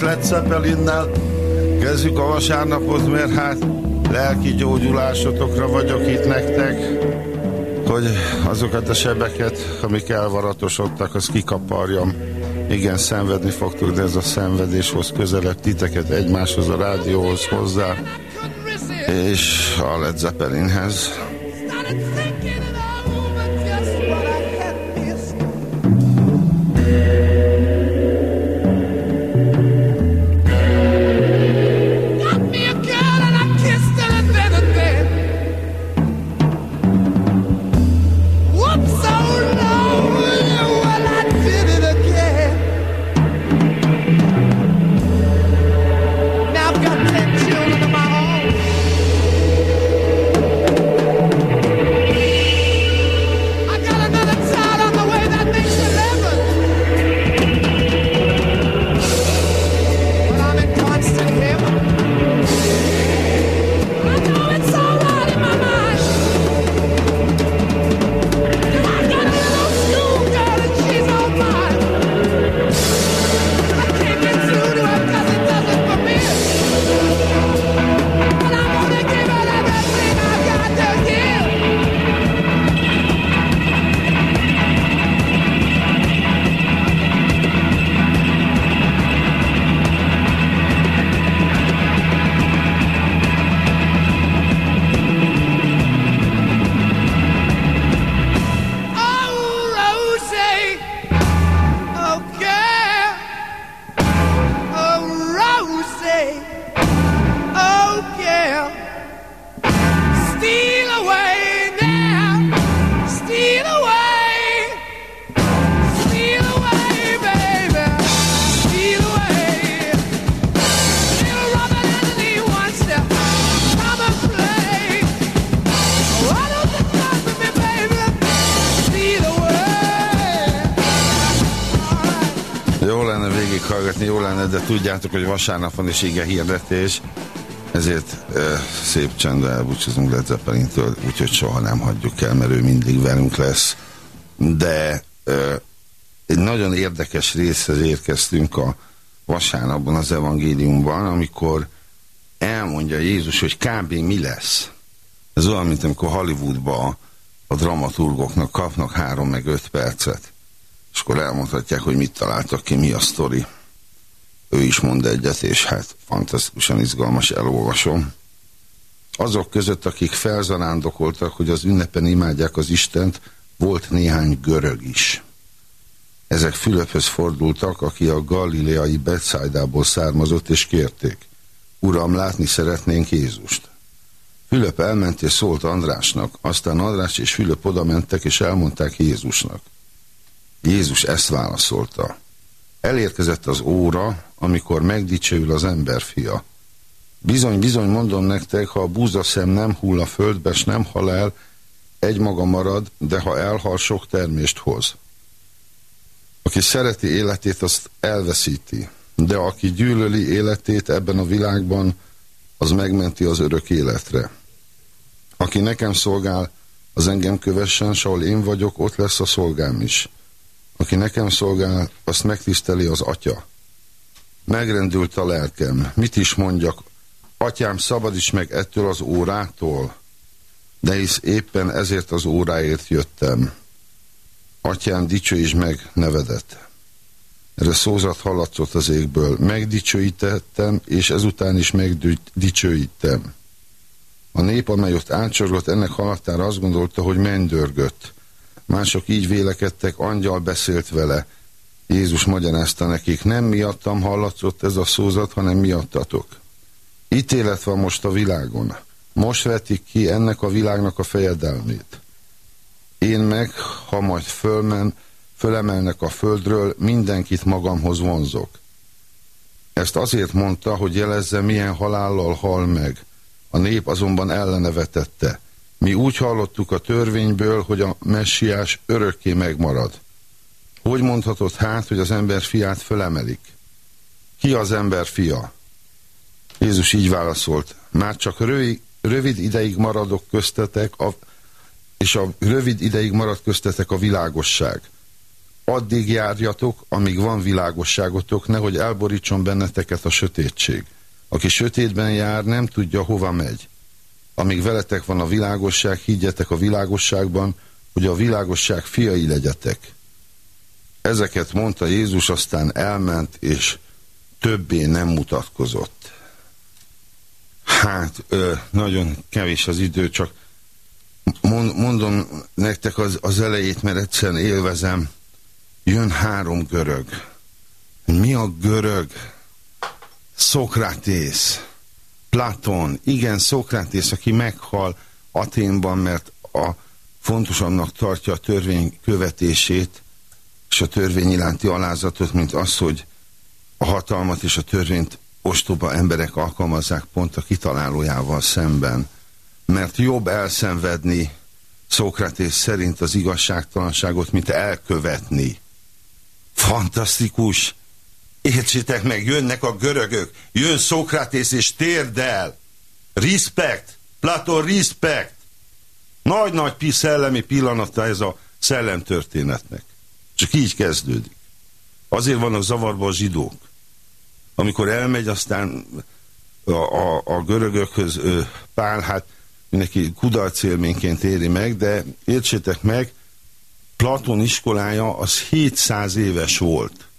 száz. Led Zeppelinnel kezdjük a vasárnapot, mert hát lelki gyógyulásotokra vagyok itt nektek, hogy azokat a sebeket, amik elvaratosodtak, az kikaparjam. Igen, szenvedni fogtok, de ez a szenvedés közelebb titeket egymáshoz, a rádióhoz hozzá, és a Led Zeppelinhez. Tudjátok, hogy vasárnap van is ige hirdetés, ezért ö, szép csendben elbúcsúzunk Led Zeppelintől, úgyhogy soha nem hagyjuk el, mert ő mindig velünk lesz. De ö, egy nagyon érdekes részhez érkeztünk a vasárnapban az evangéliumban, amikor elmondja Jézus, hogy kb. mi lesz. Ez olyan, mint amikor Hollywoodban a dramaturgoknak kapnak három meg öt percet, és akkor elmondhatják, hogy mit találtak ki, mi a sztori. Is mond egyet, és hát fantasztikusan izgalmas, elolvasom. Azok között, akik felzarándokoltak, hogy az ünnepen imádják az Istent, volt néhány görög is. Ezek Fülöphöz fordultak, aki a galileai Betszájdából származott, és kérték. Uram, látni szeretnénk Jézust. Fülöp elment és szólt Andrásnak, aztán András és Fülöp oda mentek és elmondták Jézusnak. Jézus ezt válaszolta. Elérkezett az óra, amikor megdicsőül az emberfia. Bizony, bizony mondom nektek, ha a búzaszem nem hull a földbe, s nem hal el, egy maga marad, de ha elhal, sok termést hoz. Aki szereti életét, azt elveszíti, de aki gyűlöli életét ebben a világban, az megmenti az örök életre. Aki nekem szolgál, az engem kövessen, s ahol én vagyok, ott lesz a szolgám is. Aki nekem szolgál, azt megtiszteli az atya. Megrendült a lelkem. Mit is mondjak? Atyám, szabadíts meg ettől az órától. De hisz éppen ezért az óráért jöttem. Atyám, dicsőíts meg nevedet. Erre szózat hallatszott az égből. Megdicsőítettem, és ezután is megdicsőítem. A nép, amely ott átsorgott, ennek haladtára azt gondolta, hogy mennydörgött. Mások így vélekedtek, angyal beszélt vele. Jézus magyarázta nekik, nem miattam hallatszott ez a szózat, hanem miattatok. Ítélet van most a világon. Most vetik ki ennek a világnak a fejedelmét. Én meg, ha majd fölmen, fölemelnek a földről, mindenkit magamhoz vonzok. Ezt azért mondta, hogy jelezze, milyen halállal hal meg. A nép azonban ellenevetette. Mi úgy hallottuk a törvényből, hogy a messiás örökké megmarad. Hogy mondhatod hát, hogy az ember fiát fölemelik? Ki az ember fia? Jézus így válaszolt, már csak rövid, rövid ideig maradok köztetek, a, és a rövid ideig marad köztetek a világosság. Addig járjatok, amíg van világosságotok, nehogy elborítson benneteket a sötétség. Aki sötétben jár, nem tudja, hova megy. Amíg veletek van a világosság, higgyetek a világosságban, hogy a világosság fiai legyetek. Ezeket mondta Jézus, aztán elment, és többé nem mutatkozott. Hát, ö, nagyon kevés az idő, csak mond, mondom nektek az, az elejét, mert egyszerűen élvezem. Jön három görög. Mi a görög? Szokratész, Platon, igen, Szokratész, aki meghal Aténban, mert a fontosabbnak tartja a törvény követését, és a törvény iránti alázatot, mint az, hogy a hatalmat és a törvényt ostoba emberek alkalmazzák pont a kitalálójával szemben. Mert jobb elszenvedni Szókratész szerint az igazságtalanságot, mint elkövetni. Fantasztikus! Értsétek meg, jönnek a görögök, jön Szókratész és térdel. Respect, Platon, respect. Nagy-nagy szellemi pillanata ez a szellemtörténetnek. Csak így kezdődik. Azért vannak zavarba a zsidók. Amikor elmegy, aztán a, a, a görögökhöz ö, Pál, hát mindenki kudarc élményként éri meg, de értsétek meg, Platon iskolája az 700 éves volt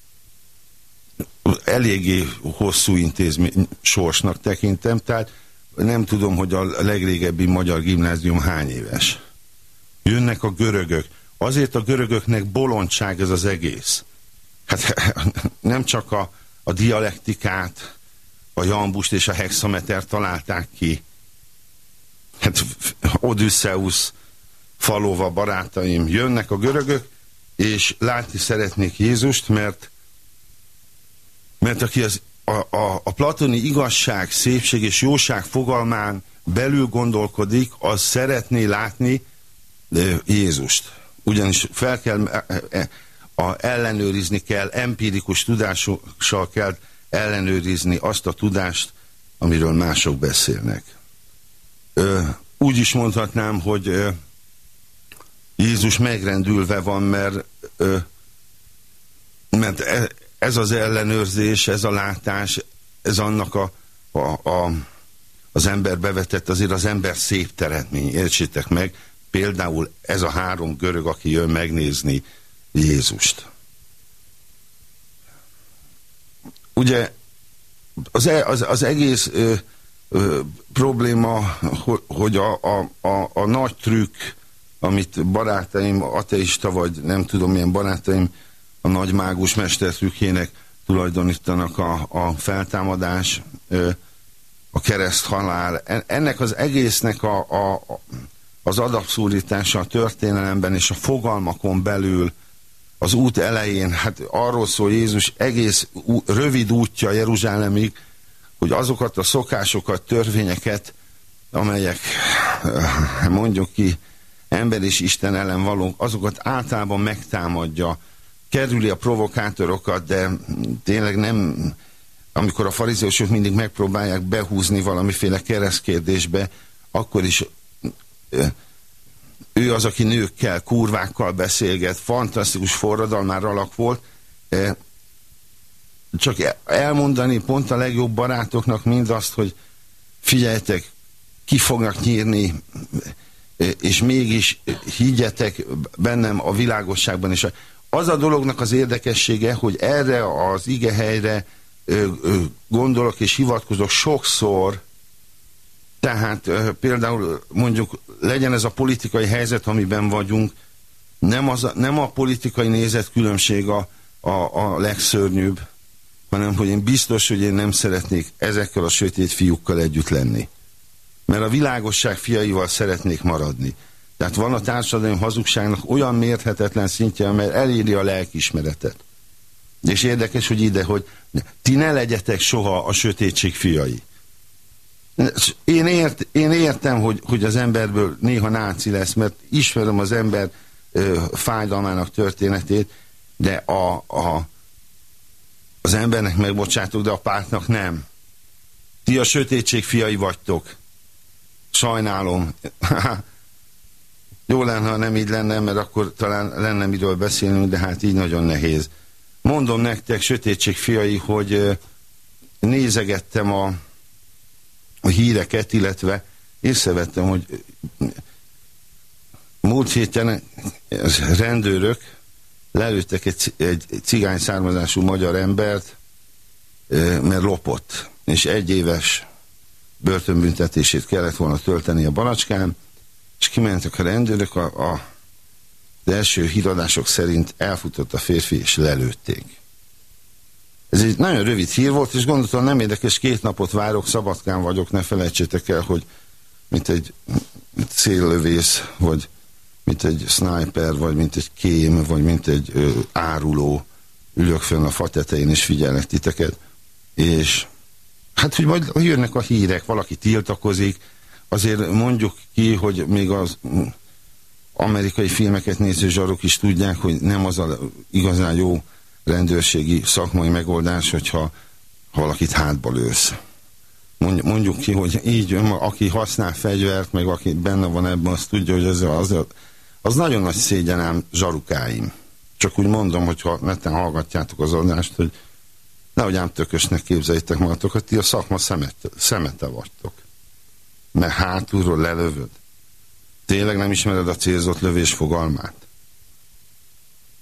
eléggé hosszú intézmény sorsnak tekintem, tehát nem tudom, hogy a legrégebbi magyar gimnázium hány éves. Jönnek a görögök. Azért a görögöknek bolondság ez az egész. Hát nem csak a, a dialektikát, a jambust és a hexameter találták ki. Hát Odysseus, Falova barátaim, jönnek a görögök, és látni szeretnék Jézust, mert mert aki az, a, a, a platoni igazság, szépség és jóság fogalmán belül gondolkodik, az szeretné látni Jézust. Ugyanis fel kell, e, e, a, ellenőrizni kell, empirikus tudással kell ellenőrizni azt a tudást, amiről mások beszélnek. Ö, úgy is mondhatnám, hogy ö, Jézus megrendülve van, mert, ö, mert e, ez az ellenőrzés, ez a látás, ez annak a, a, a az ember bevetett, azért az ember szép teretmény, értsétek meg, például ez a három görög, aki jön megnézni Jézust. Ugye az, e, az, az egész ö, ö, probléma, hogy a, a, a, a nagy trükk, amit barátaim, ateista vagy nem tudom milyen barátaim a nagy mágus tulajdonítanak a, a feltámadás, a kereszt halál. Ennek az egésznek a, a, az adabszúrítása a történelemben és a fogalmakon belül az út elején, hát arról szól Jézus egész rövid útja Jeruzsálemig, hogy azokat a szokásokat, törvényeket, amelyek mondjuk ki ember és Isten ellen valók, azokat általában megtámadja, kerüli a provokátorokat, de tényleg nem, amikor a farizeusok mindig megpróbálják behúzni valamiféle keresztkérdésbe, akkor is ő az, aki nőkkel, kurvákkal beszélget, fantasztikus forradalmár alak volt, csak elmondani pont a legjobb barátoknak mindazt, hogy figyeljetek, ki fognak nyírni, és mégis higgyetek bennem a világosságban. És az a dolognak az érdekessége, hogy erre az igehelyre gondolok és hivatkozok sokszor, tehát például mondjuk legyen ez a politikai helyzet, amiben vagyunk, nem, az nem a politikai nézet különbség a, a, a legszörnyűbb, hanem hogy én biztos, hogy én nem szeretnék ezekkel a sötét fiúkkal együtt lenni. Mert a világosság fiaival szeretnék maradni. Tehát van a társadalmi hazugságnak olyan mérhetetlen szintje, amely eléri a lelkismeretet. És érdekes, hogy ide, hogy ti ne legyetek soha a sötétség fiai. Én, ért, én értem, hogy, hogy az emberből néha náci lesz, mert ismerem az ember ö, fájdalmának történetét, de a, a, az embernek megbocsátok, de a pártnak nem. Ti a sötétség fiai vagytok. Sajnálom. Jó lenne, ha nem így lenne, mert akkor talán lenne miről beszélnünk, de hát így nagyon nehéz. Mondom nektek, sötétség fiai, hogy nézegettem a, a híreket, illetve észrevettem, hogy múlt héten rendőrök lelőttek egy, egy cigány származású magyar embert, mert lopott, és egy éves börtönbüntetését kellett volna tölteni a Balacskán, és kimentek a rendőrök, a, a az első híradások szerint elfutott a férfi, és lelőtték. Ez egy nagyon rövid hír volt, és gondoltam, nem érdekes, két napot várok, szabadkán vagyok, ne felejtsétek el, hogy mint egy céllövész, vagy mint egy sniper, vagy mint egy kém, vagy mint egy ö, áruló, ülök fönn a fa tetején, és figyelnek titeket, és hát, hogy majd jönnek a hírek, valaki tiltakozik, azért mondjuk ki, hogy még az amerikai filmeket néző zsarok is tudják, hogy nem az a igazán jó rendőrségi szakmai megoldás, hogyha ha valakit hátba lősz. Mondjuk ki, hogy így, aki használ fegyvert, meg aki benne van ebben, azt tudja, hogy ez az, az nagyon nagy szégyenem zsarukáim. Csak úgy mondom, hogyha neten hallgatjátok az adást, hogy nehogy ám tökösnek képzeljétek magatokat, ti a szakma szemete, szemete vagytok. Mert hátulról lelövöd. Tényleg nem ismered a célzott lövés fogalmát?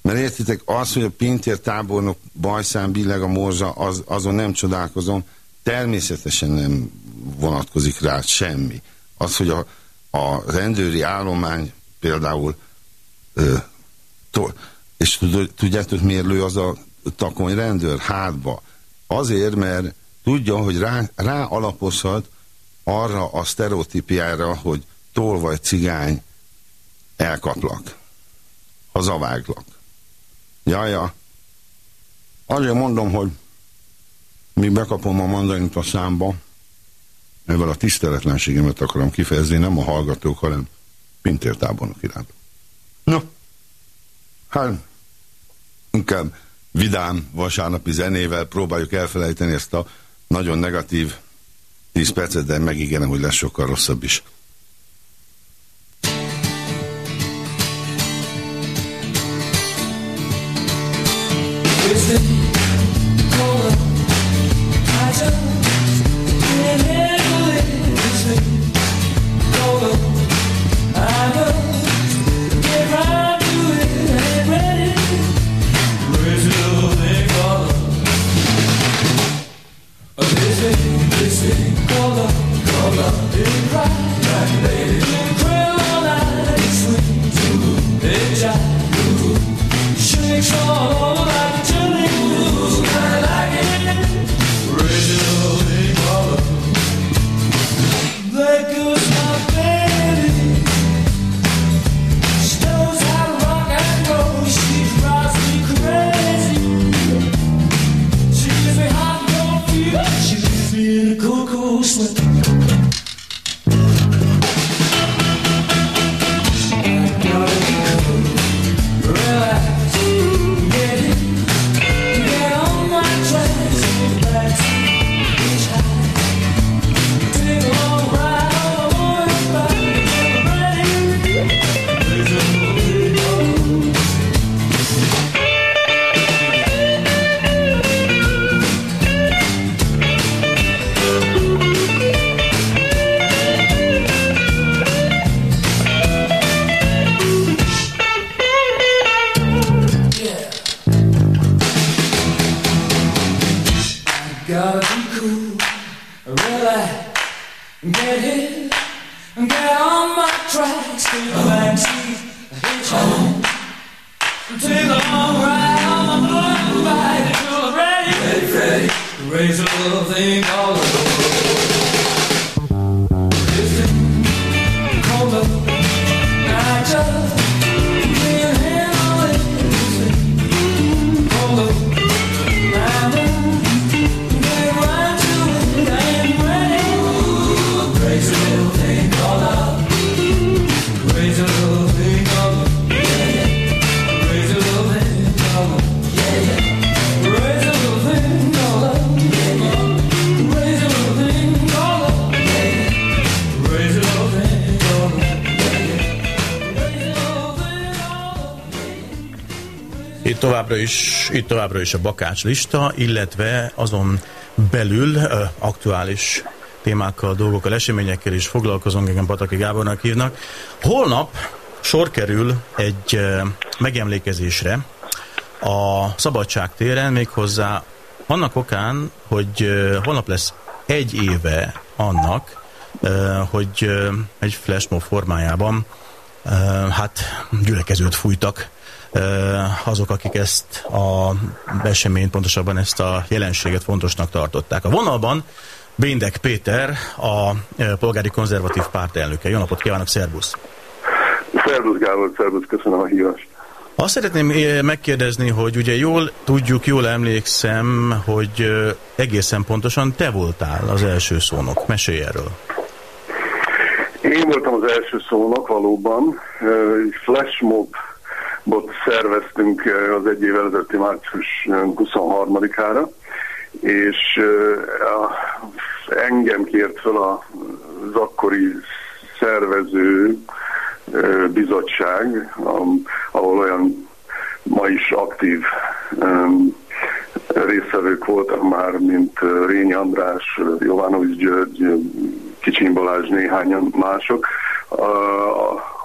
Mert értitek, az, hogy a Pintér tábornok bajszán billeg a morzsa, az, azon nem csodálkozom, természetesen nem vonatkozik rá semmi. Az, hogy a, a rendőri állomány például ö, to, és tudjátok miért lő az a takony rendőr hátba? Azért, mert tudja, hogy rá, rá alapozhat arra a sztereotípiára, hogy vagy cigány, elkaplak, hazaváglak. Jaja, azért mondom, hogy míg bekapom a mandarint a számba, ezzel a tiszteletlenségemet akarom kifejezni, nem a hallgatók, hanem Pintér tábornok iránt. No, hát inkább vidám vasárnapi zenével próbáljuk elfelejteni ezt a nagyon negatív 10 percet, de megígérem, hogy lesz sokkal rosszabb is. Is, itt továbbra is a bakács lista, illetve azon belül uh, aktuális témákkal, dolgokkal, eseményekkel is foglalkozunk, engem Pataki Gábornak hívnak. Holnap sor kerül egy uh, megemlékezésre a Szabadság téren, méghozzá annak okán, hogy uh, holnap lesz egy éve annak, hogy egy flashmob formájában hát gyülekezőt fújtak azok, akik ezt a eseményt, pontosabban ezt a jelenséget fontosnak tartották. A vonalban Béndek Péter, a polgári konzervatív párt elnöke. Jó napot kívánok, szervusz! Szervusz Gábor, szervusz, köszönöm a hívást. Azt szeretném megkérdezni, hogy ugye jól tudjuk, jól emlékszem, hogy egészen pontosan te voltál az első szónok. Mesélj erről. Én voltam az első szónok valóban. Flashmob bot szerveztünk eh, az egy évvel ezelőtti március 23-ára, és eh, engem kért fel az akkori szervező eh, bizottság, ahol olyan ma is aktív résztvevők voltak már, mint Rényi András, Jovanovics György, Kicsin Balázs, néhányan mások,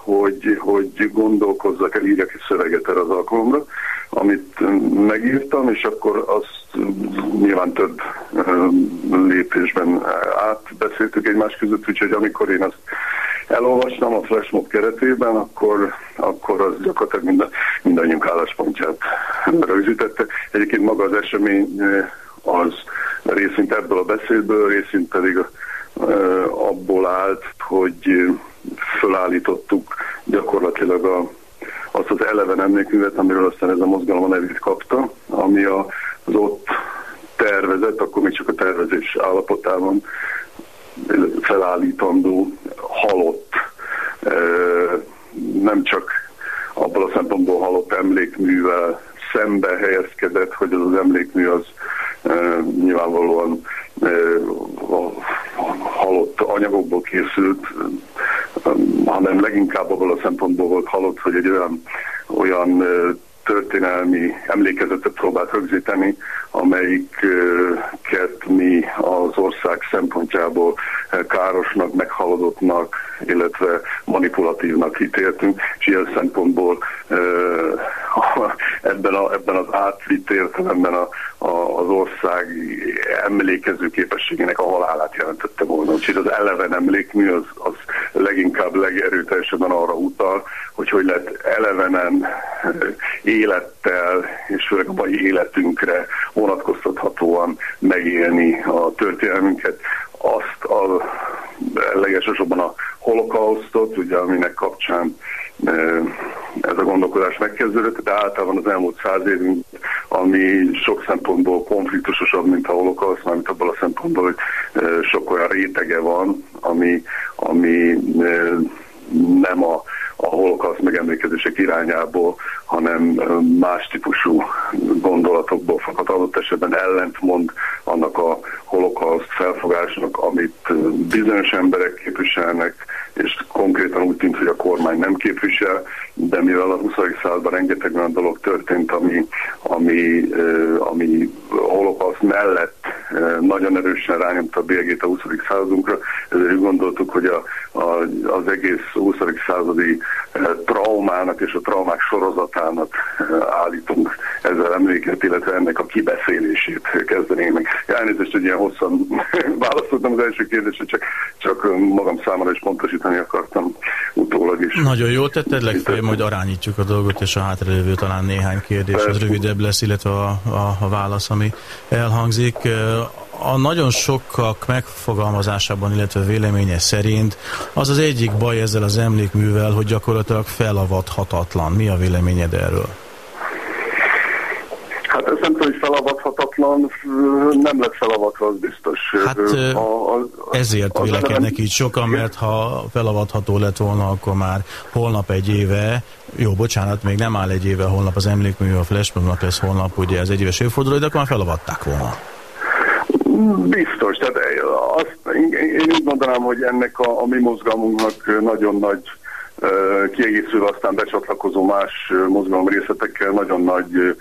hogy, hogy gondolkozzak el, írjak egy szöveget erre az alkalomra, amit megírtam, és akkor azt nyilván több lépésben átbeszéltük egymás között, úgyhogy amikor én azt elolvastam a flashmob keretében, akkor, akkor az gyakorlatilag mind, mindannyiunk álláspontját rögzítette. Egyébként maga az esemény az részint ebből a beszédből, részint pedig abból állt, hogy fölállítottuk gyakorlatilag a, azt az eleven emlékművet, amiről aztán ez a mozgalom a nevét kapta, ami a, az ott tervezett, akkor még csak a tervezés állapotában felállítandó halott, nem csak abból a szempontból halott emlékművel szembe helyezkedett, hogy az az emlékmű az nyilvánvalóan halott anyagokból készült, hanem leginkább abból a szempontból volt halott, hogy egy olyan, olyan történelmi emlékezetet próbált rögzíteni, amelyiket mi az ország szempontjából károsnak, meghaladottnak, illetve manipulatívnak ítéltünk, és ilyen szempontból ebben, a, ebben az átvitt értelemben a, a, az ország emlékező képességének a halálát jelentette volna. Úgyhogy az eleven emlékmű az, az leginkább legerőteljesebben arra utal, hogy hogy lehet elevenen élettel, és főleg a mai életünkre vonatkoztathatóan megélni a történelmünket, azt a legelsősorban a holokausztot, ugye, aminek kapcsán ez a gondolkodás megkezdődött, de általában az elmúlt száz évünk, ami sok szempontból konfliktusosabb, mint a holokauszt, mint abban a szempontból, hogy sok olyan rétege van, ami, ami nem a a holokauszt megemlékezések irányából, hanem más típusú gondolatokból fakad. Adott esetben ellentmond annak a holokauszt felfogásnak, amit bizonyos emberek képviselnek, és konkrétan úgy tűnt, hogy a kormány nem képvisel, de mivel a 20. században rengeteg olyan dolog történt, ami, ami, ami holokauszt mellett nagyon erősen rányomta a bélyegét a 20. századunkra, ezért gondoltuk, hogy a, a, az egész 20. századi traumának és a traumák sorozatának állítunk ezzel emléket, illetve ennek a kibeszélését kezdenénk. Elnézést, hogy ilyen hosszan választottam az első kérdésre, csak, csak magam számára is pontosítani akartam utólag is. Nagyon jó tetted, legfeljebb majd arányítjuk a dolgot, és a hátralévő talán néhány kérdés az rövidebb lesz, illetve a, a, a válasz, ami elhangzik a nagyon sokak megfogalmazásában, illetve véleménye szerint az az egyik baj ezzel az emlékművel, hogy gyakorlatilag felavadhatatlan. Mi a véleményed erről? Hát ez nem tudom, hogy felavadhatatlan, nem lett felavatva, az biztos. Hát a, a, ezért vélekednek így sokan, mert ha felavadható lett volna, akkor már holnap egy éve, jó, bocsánat, még nem áll egy éve holnap az emlékmű, a Flashmobnak lesz holnap, ugye ez egy éves évforduló, de akkor már felavatták volna. Biztos, tehát azt, én úgy mondanám, hogy ennek a, a mi mozgalmunknak nagyon nagy kiegészülve aztán becsatlakozó más mozgalom részletekkel nagyon nagy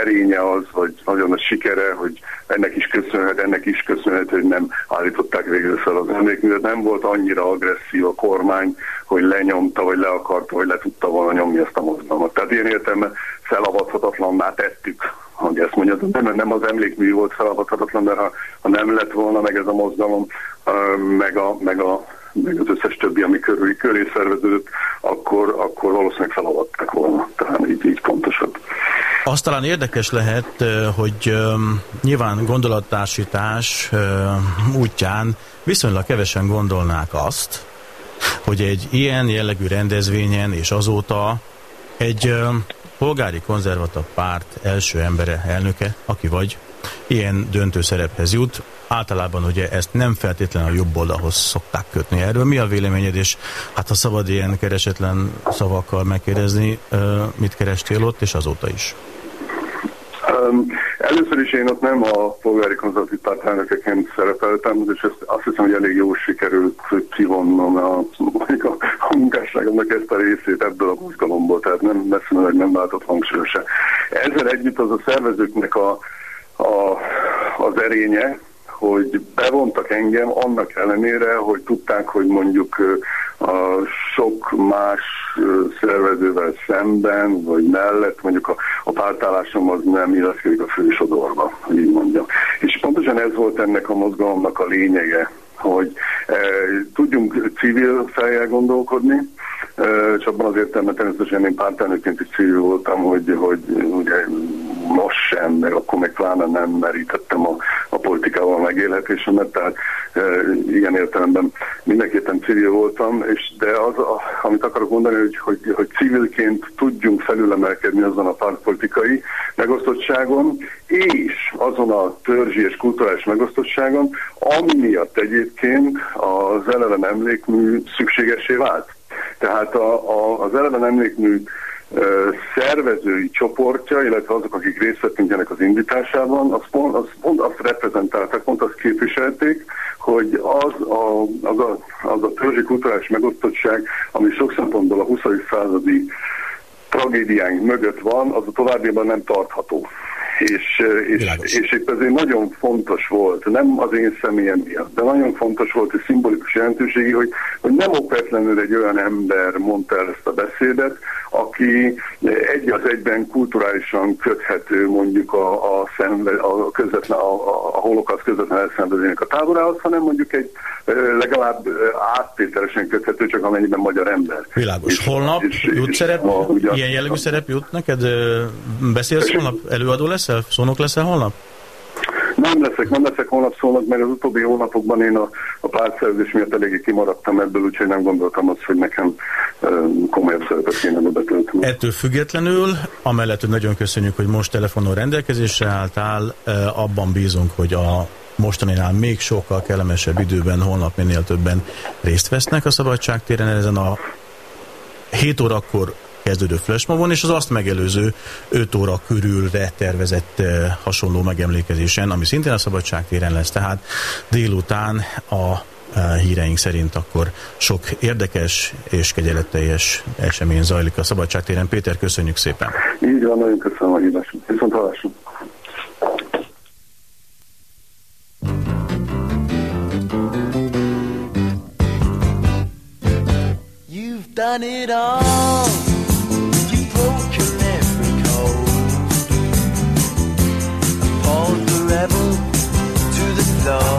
erénye az, vagy nagyon nagy sikere, hogy ennek is köszönhet, ennek is köszönhet, hogy nem állították végül fel az emlékművet. Nem volt annyira agresszív a kormány, hogy lenyomta, vagy le akarta, vagy le tudta volna nyomni ezt a mozgalmat. Tehát ilyen értelemben felavadhatatlanná tettük hogy ezt mondja, nem, nem az emlékmű volt feladhatatlan, de ha, ha nem lett volna meg ez a mozgalom, meg, a, meg, a, meg az összes többi, ami körül, köré szerveződött, akkor, akkor valószínűleg feladhatták volna. Tehát így, így pontosabb. Azt talán érdekes lehet, hogy nyilván gondolattársítás útján viszonylag kevesen gondolnák azt, hogy egy ilyen jellegű rendezvényen és azóta egy polgári konzervatív párt első embere, elnöke, aki vagy, ilyen döntő szerephez jut. Általában ugye ezt nem feltétlenül a jobb oldalhoz szokták kötni. Erről mi a véleményed, és hát ha szabad ilyen keresetlen szavakkal megkérdezni, mit kerestél ott, és azóta is? Um, először is én ott nem a polgári konzervatív párt elnökeként szerepeltem, és ezt azt hiszem, hogy elég jól sikerült kivonnom a, a, a munkásságomnak ezt a részét ebből a mozgalomból, tehát nem messze hogy nem váltott hangsúly se. Ezzel együtt az a szervezőknek a, a, az erénye, hogy bevontak engem annak ellenére, hogy tudták, hogy mondjuk a sok más szervezővel szemben, vagy mellett mondjuk a, a pártállásom az nem illeszkedik a fősodorba, így mondjam. És pontosan ez volt ennek a mozgalomnak a lényege, hogy e, tudjunk civil fejjel gondolkodni, e, és abban az értelemben természetesen én pártelnökként is civil voltam, hogy, hogy ugye most sem, meg akkor meg pláne nem merítettem a, a politikával megélhetésemet, tehát e, ilyen értelemben mindenképpen civil voltam, és de az, a, amit akarok mondani, hogy, hogy, hogy civilként tudjunk felülemelkedni azon a pártpolitikai megosztottságon, és azon a törzsi és kulturális megosztottságon, ami miatt egyébként az eleven emlékmű szükségesé vált. Tehát a, a, az eleven emlékmű szervezői csoportja, illetve azok, akik részt vettünk ennek az indításában, az pont, az pont azt reprezentálták, pont azt képviselték, hogy az a, az a, az a törzsi kulturális megosztottság, ami sok szempontból a 20. századi tragédiánk mögött van, az a továbbiában nem tartható és, és, és itt azért nagyon fontos volt, nem az én személyem miatt, de nagyon fontos volt és szimbolikus jelentőségi, hogy, hogy nem okvetlenül egy olyan ember mondta el ezt a beszédet, aki egy az egyben kulturálisan köthető mondjuk a, a, szemve, a, közvetlen, a, a holokasz közvetlen elszenvedőnek a táborához, hanem mondjuk egy legalább áttételesen köthető, csak amennyiben magyar ember. Világos. És, Holnap és, jut és szerep, ma, ugyan, ilyen jellegű szerep jut neked? Beszélsz holnap? Előadó leszel? Szónok leszel holnap? Nem leszek, nem leszek holnap szónak, mert az utóbbi hónapokban én a, a pártszerzés miatt eléggé kimaradtam ebből, úgyhogy nem gondoltam azt, hogy nekem um, komolyabb szerepet kéne betölteni. Ettől függetlenül, amellett, hogy nagyon köszönjük, hogy most telefonon rendelkezésre álltál, abban bízunk, hogy a mostaninál még sokkal kellemesebb időben, holnap minél többen részt vesznek a Szabadságtéren ezen a 7 órakor kezdődő flashmobon, és az azt megelőző 5 óra körülre tervezett eh, hasonló megemlékezésen, ami szintén a Szabadságtéren lesz, tehát délután a eh, híreink szerint akkor sok érdekes és kegyeletteljes esemény zajlik a Szabadságtéren. Péter, köszönjük szépen! Így van, nagyon köszönöm a hívást. Viszont hallásunk! You've done it all to the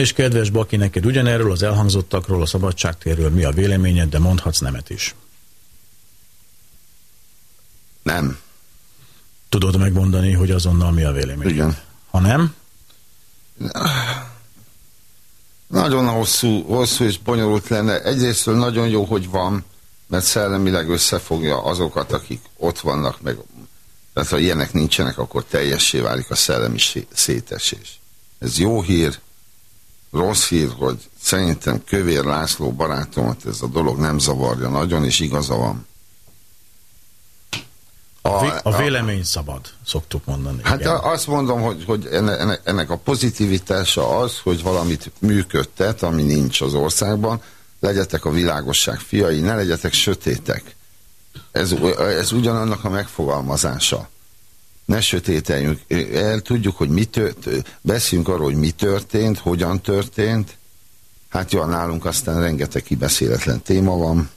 Na és kedves Baki, neked ugyanerről az elhangzottakról, a szabadságtérről mi a véleményed, de mondhatsz nemet is. Nem. Tudod megmondani, hogy azonnal mi a vélemény? Igen. Ha nem, Nagyon hosszú, hosszú és bonyolult lenne. Egyrésztől nagyon jó, hogy van, mert szellemileg összefogja azokat, akik ott vannak, meg tehát ha ilyenek nincsenek, akkor teljessé válik a szellemi sé- szétesés. Ez jó hír, rossz hír, hogy szerintem Kövér László barátomat ez a dolog nem zavarja nagyon, és igaza van. a, a vélemény szabad, szoktuk mondani. Hát igen. azt mondom, hogy, hogy enne- ennek, ennek a pozitivitása az, hogy valamit működtet, ami nincs az országban, legyetek a világosság fiai, ne legyetek sötétek. Ez, ez ugyanannak a megfogalmazása. Ne sötételjünk. El tudjuk, hogy mi tört, beszéljünk arról, hogy mi történt, hogyan történt. Hát jó, nálunk aztán rengeteg kibeszéletlen téma van,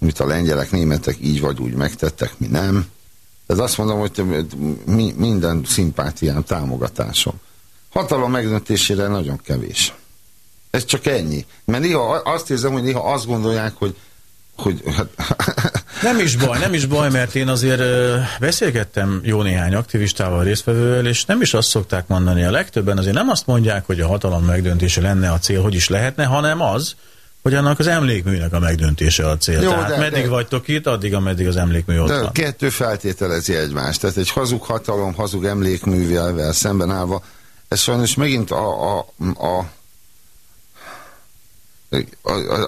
amit a lengyelek, németek így vagy úgy megtettek, mi nem. Tehát azt mondom, hogy minden szimpátiám, támogatásom. Hatalom megdöntésére nagyon kevés. Ez csak ennyi. Mert néha azt érzem, hogy néha azt gondolják, hogy, hogy hát, Nem is baj, nem is baj, mert én azért beszélgettem jó néhány aktivistával, résztvevővel, és nem is azt szokták mondani. A legtöbben azért nem azt mondják, hogy a hatalom megdöntése lenne a cél, hogy is lehetne, hanem az, hogy annak az emlékműnek a megdöntése a cél. Jó, Tehát de- meddig de- vagytok itt, addig, ameddig az emlékmű ott de van. kettő feltételezi egymást. Tehát egy hazug hatalom, hazug emlékművel szemben állva, ez sajnos megint a, a a-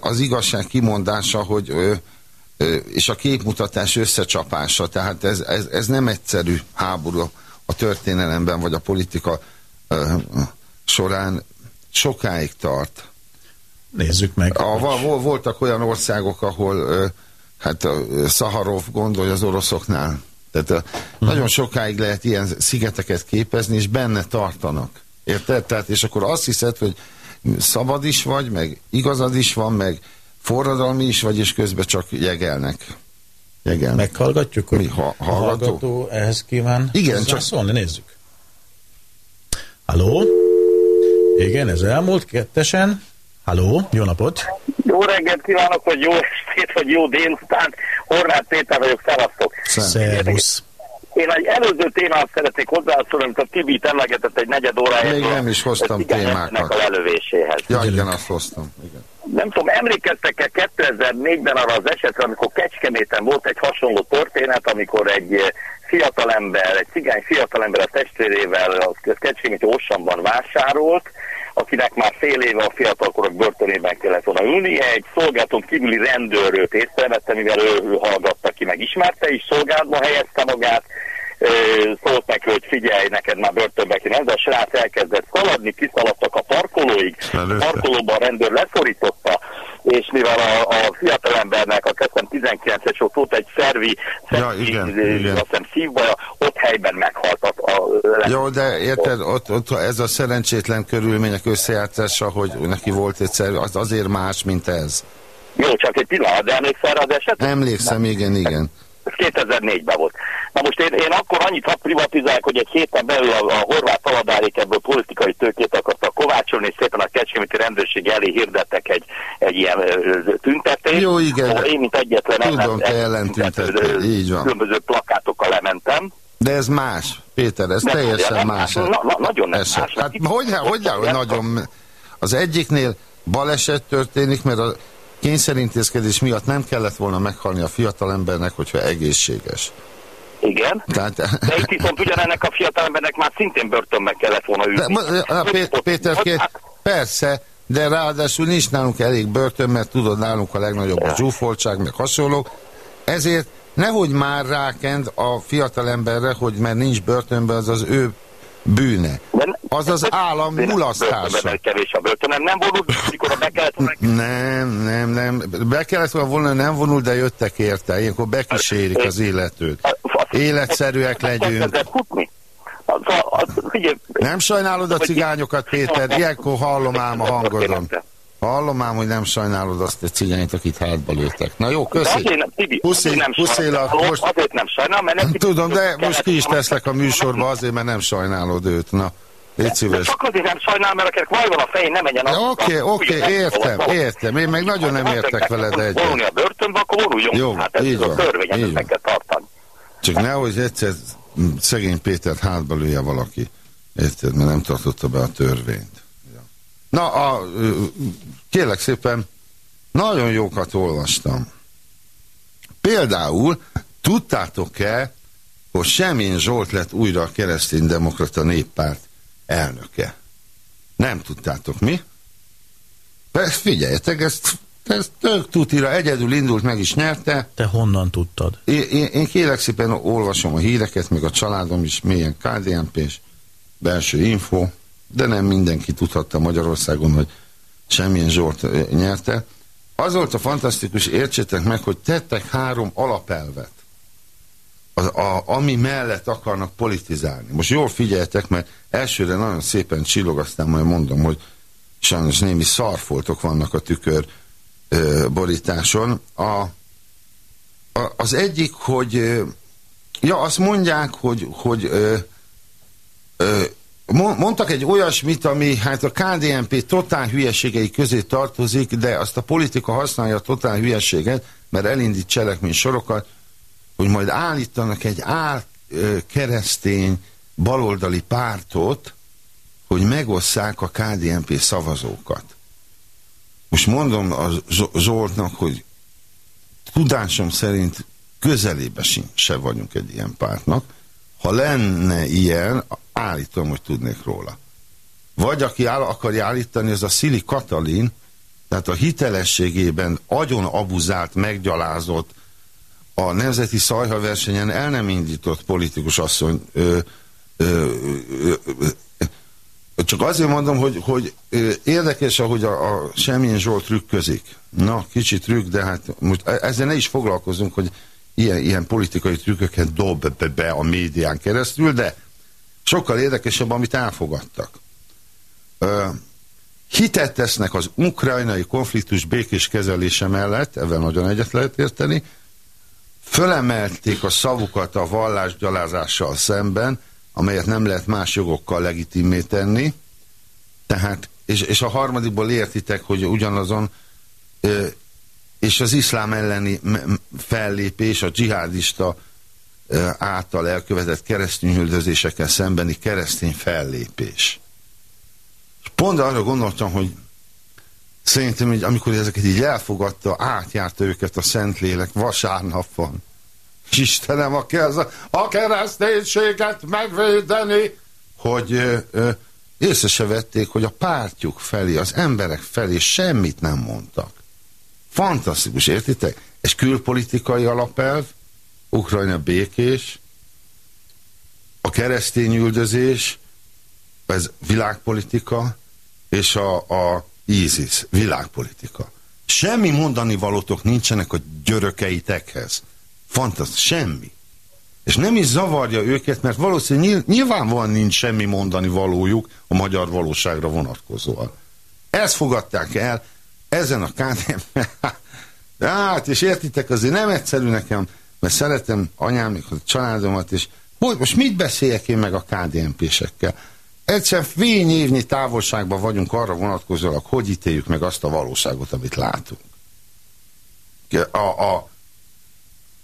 az igazság kimondása, hogy ö, ö, és a képmutatás összecsapása, tehát ez, ez, ez nem egyszerű háború a történelemben, vagy a politika ö, során sokáig tart. Nézzük meg. A, voltak olyan országok, ahol ö, hát a Szaharov gondolj az oroszoknál. Tehát ö, nagyon sokáig lehet ilyen szigeteket képezni, és benne tartanak. Érted? Tehát, és akkor azt hiszed, hogy szabad is vagy, meg igazad is van, meg forradalmi is vagy, és közben csak jegelnek. Jegelnek. Meghallgatjuk, hogy Mi, ha- hallgató? hallgató ehhez kíván Igen, csak- szólni, nézzük. Halló? Igen, ez elmúlt kettesen. Halló, jó napot! Jó reggelt kívánok, vagy jó estét, vagy jó délután. Horváth Péter vagyok, szevasztok. Szervusz! Én egy előző témához szeretnék hozzászólni, amit a Tibit emlegetett egy negyed órája. Még nem is hoztam témákat. a lelövéséhez. Ja, igen, azt hoztam. Igen. Nem tudom, emlékeztek-e 2004-ben arra az esetre, amikor Kecskeméten volt egy hasonló történet, amikor egy eh, fiatalember, egy cigány fiatalember a testvérével a Kecskeméti Ossamban vásárolt, akinek már fél éve a fiatalkorok börtönében kellett volna ülnie, egy szolgálaton kívüli rendőrőt észrevette, mivel ő, ő hallgatta ki, meg ismerte is, szolgálatba helyezte magát, szólt neki, hogy figyelj, neked már börtönbe kéne, ez a srác elkezdett szaladni, kiszaladtak a parkolóig, a parkolóban a rendőr leszorította, és mivel a, a fiatalembernek, azt hiszem 19-es volt, volt egy szervi, Ja, szervi igen, ö, igen. azt hiszem szívbaja, ott helyben meghalt a, a Jó, de érted, ott, ott ez a szerencsétlen körülmények összejátszása, hogy neki volt egyszer, az azért más, mint ez. Jó, csak egy pillanat, de emlékszel az esetre? Emlékszem, igen, igen. Ez 2004-ben volt. Na most én, én akkor annyit hadd privatizálok, hogy egy héten belül a, a horvát taladárék ebből politikai tőkét akartak kovácsolni, és szépen a kecskeméti rendőrség elé hirdettek egy, egy ilyen tüntetést. Jó, igen, ahol de Én, mint egyetlen tudom, ellen- te ö, így van. Különböző plakátokkal lementem. De ez más, Péter, ez Nem, teljesen nem, más. na- na- nagyon nem eset. más. Hát hogy, hogy, hogy nagyon... Az egyiknél baleset történik, mert a kényszerintézkedés miatt nem kellett volna meghalni a fiatalembernek, hogyha egészséges. Igen. Tehát, De itt viszont ugyanennek a fiatalembernek már szintén börtönbe kellett volna ülni. de, Pé- Péter, ké- persze, de ráadásul nincs nálunk elég börtön, mert tudod, nálunk a legnagyobb a zsúfoltság, meg hasonlók. Ezért nehogy már rákend a fiatalemberre, hogy mert nincs börtönben, az az ő bűne. Az az állam mulasztása. kevés a börtönem. Nem vonult, mikor be kellett volna Nem, nem, nem. Be kellett volna volna, nem vonul, de jöttek érte. Ilyenkor bekísérik az illetőt. Életszerűek legyünk. Futni. Az, az, figyelj, Nem sajnálod a cigányokat, Péter? Ilyenkor hallom ám a hangodon. Hallom ám, hogy nem sajnálod azt a cigányt, akit hátba lőttek. Na jó, köszi. sajnálom, most Azért nem sajnálom, mert tudom, de most ki is teszlek a műsorba azért, mert nem sajnálod őt. Na, Légy szíves. Csak azért nem sajnál, mert akinek vaj van a fején, nem menjen. Ja, Oké, oké, értem, értem. Én meg nagyon nem értek veled egyet. Vonulni a börtönbe, akkor vonuljon. Jó, hát ez így a van, törvényet, így ezt meg kell. Csak nehogy egyszer szegény Pétert hátba lője valaki. Érted, mert nem tartotta be a törvényt. Na, a, kérlek szépen, nagyon jókat olvastam. Például, tudtátok-e, hogy Semjén Zsolt lett újra a kereszténydemokrata néppárt elnöke? Nem tudtátok, mi? Ezt figyeljetek, ezt, ezt tök tutira egyedül indult, meg is nyerte. Te honnan tudtad? Én, én, én kérlek szépen olvasom a híreket, meg a családom is mélyen kdnp és belső info, de nem mindenki tudhatta Magyarországon, hogy semmilyen Zsolt nyerte. Az volt a fantasztikus, értsétek meg, hogy tettek három alapelvet, az, a, ami mellett akarnak politizálni. Most jól figyeljetek, mert elsőre nagyon szépen csillog, aztán majd mondom, hogy sajnos némi szarfoltok vannak a tükör ö, borításon. A, a, az egyik, hogy ja, azt mondják, hogy, hogy ö, ö, mo- mondtak egy olyasmit, ami hát a KDNP totál hülyeségei közé tartozik, de azt a politika használja a totál hülyeséget, mert elindít cselekmény sorokat, hogy majd állítanak egy ö, keresztény baloldali pártot, hogy megosszák a KDNP szavazókat. Most mondom a Zso- Zsoltnak, hogy tudásom szerint közelébe se vagyunk egy ilyen pártnak. Ha lenne ilyen, állítom, hogy tudnék róla. Vagy aki áll, akarja állítani, az a Szili Katalin, tehát a hitelességében agyon abuzált, meggyalázott, a Nemzeti Szajha versenyen el nem indított politikus asszony ö, ö, ö, ö, csak azért mondom, hogy, hogy érdekes, ahogy a, a Semmilyen Zsolt trükközik. Na, kicsit trükk, de hát most e- ezzel ne is foglalkozunk, hogy ilyen, ilyen politikai trükköket dob be, be a médián keresztül, de sokkal érdekesebb, amit elfogadtak. Ö, hitet tesznek az ukrajnai konfliktus békés kezelése mellett, ebben nagyon egyet lehet érteni, fölemelték a szavukat a vallásgyalázással szemben, amelyet nem lehet más jogokkal legitimé tenni. Tehát, és, és a harmadikból értitek, hogy ugyanazon, ö, és az iszlám elleni fellépés, a dzsihádista ö, által elkövetett keresztényüldözésekkel szembeni keresztény fellépés. És pont arra gondoltam, hogy szerintem, hogy amikor ezeket így elfogadta, átjárta őket a Szentlélek vasárnap van. Istenem, a, kez, a kereszténységet megvédeni, hogy ö, ö, észre se vették, hogy a pártjuk felé, az emberek felé semmit nem mondtak. Fantasztikus, értitek? És külpolitikai alapelv, Ukrajna békés, a keresztény üldözés, ez világpolitika, és a, a ISIS, világpolitika. Semmi mondani valótok nincsenek a györökeitekhez. Fantasztikus, semmi. És nem is zavarja őket, mert valószínűleg nyilv- nyilvánvalóan nincs semmi mondani valójuk a magyar valóságra vonatkozóan. Ezt fogadták el, ezen a KDM. Hát, és értitek, azért nem egyszerű nekem, mert szeretem anyám, a családomat, és hogy most mit beszéljek én meg a KDNP-sekkel? Egyszerűen fény évnyi távolságban vagyunk arra vonatkozólag, hogy ítéljük meg azt a valóságot, amit látunk. A, a,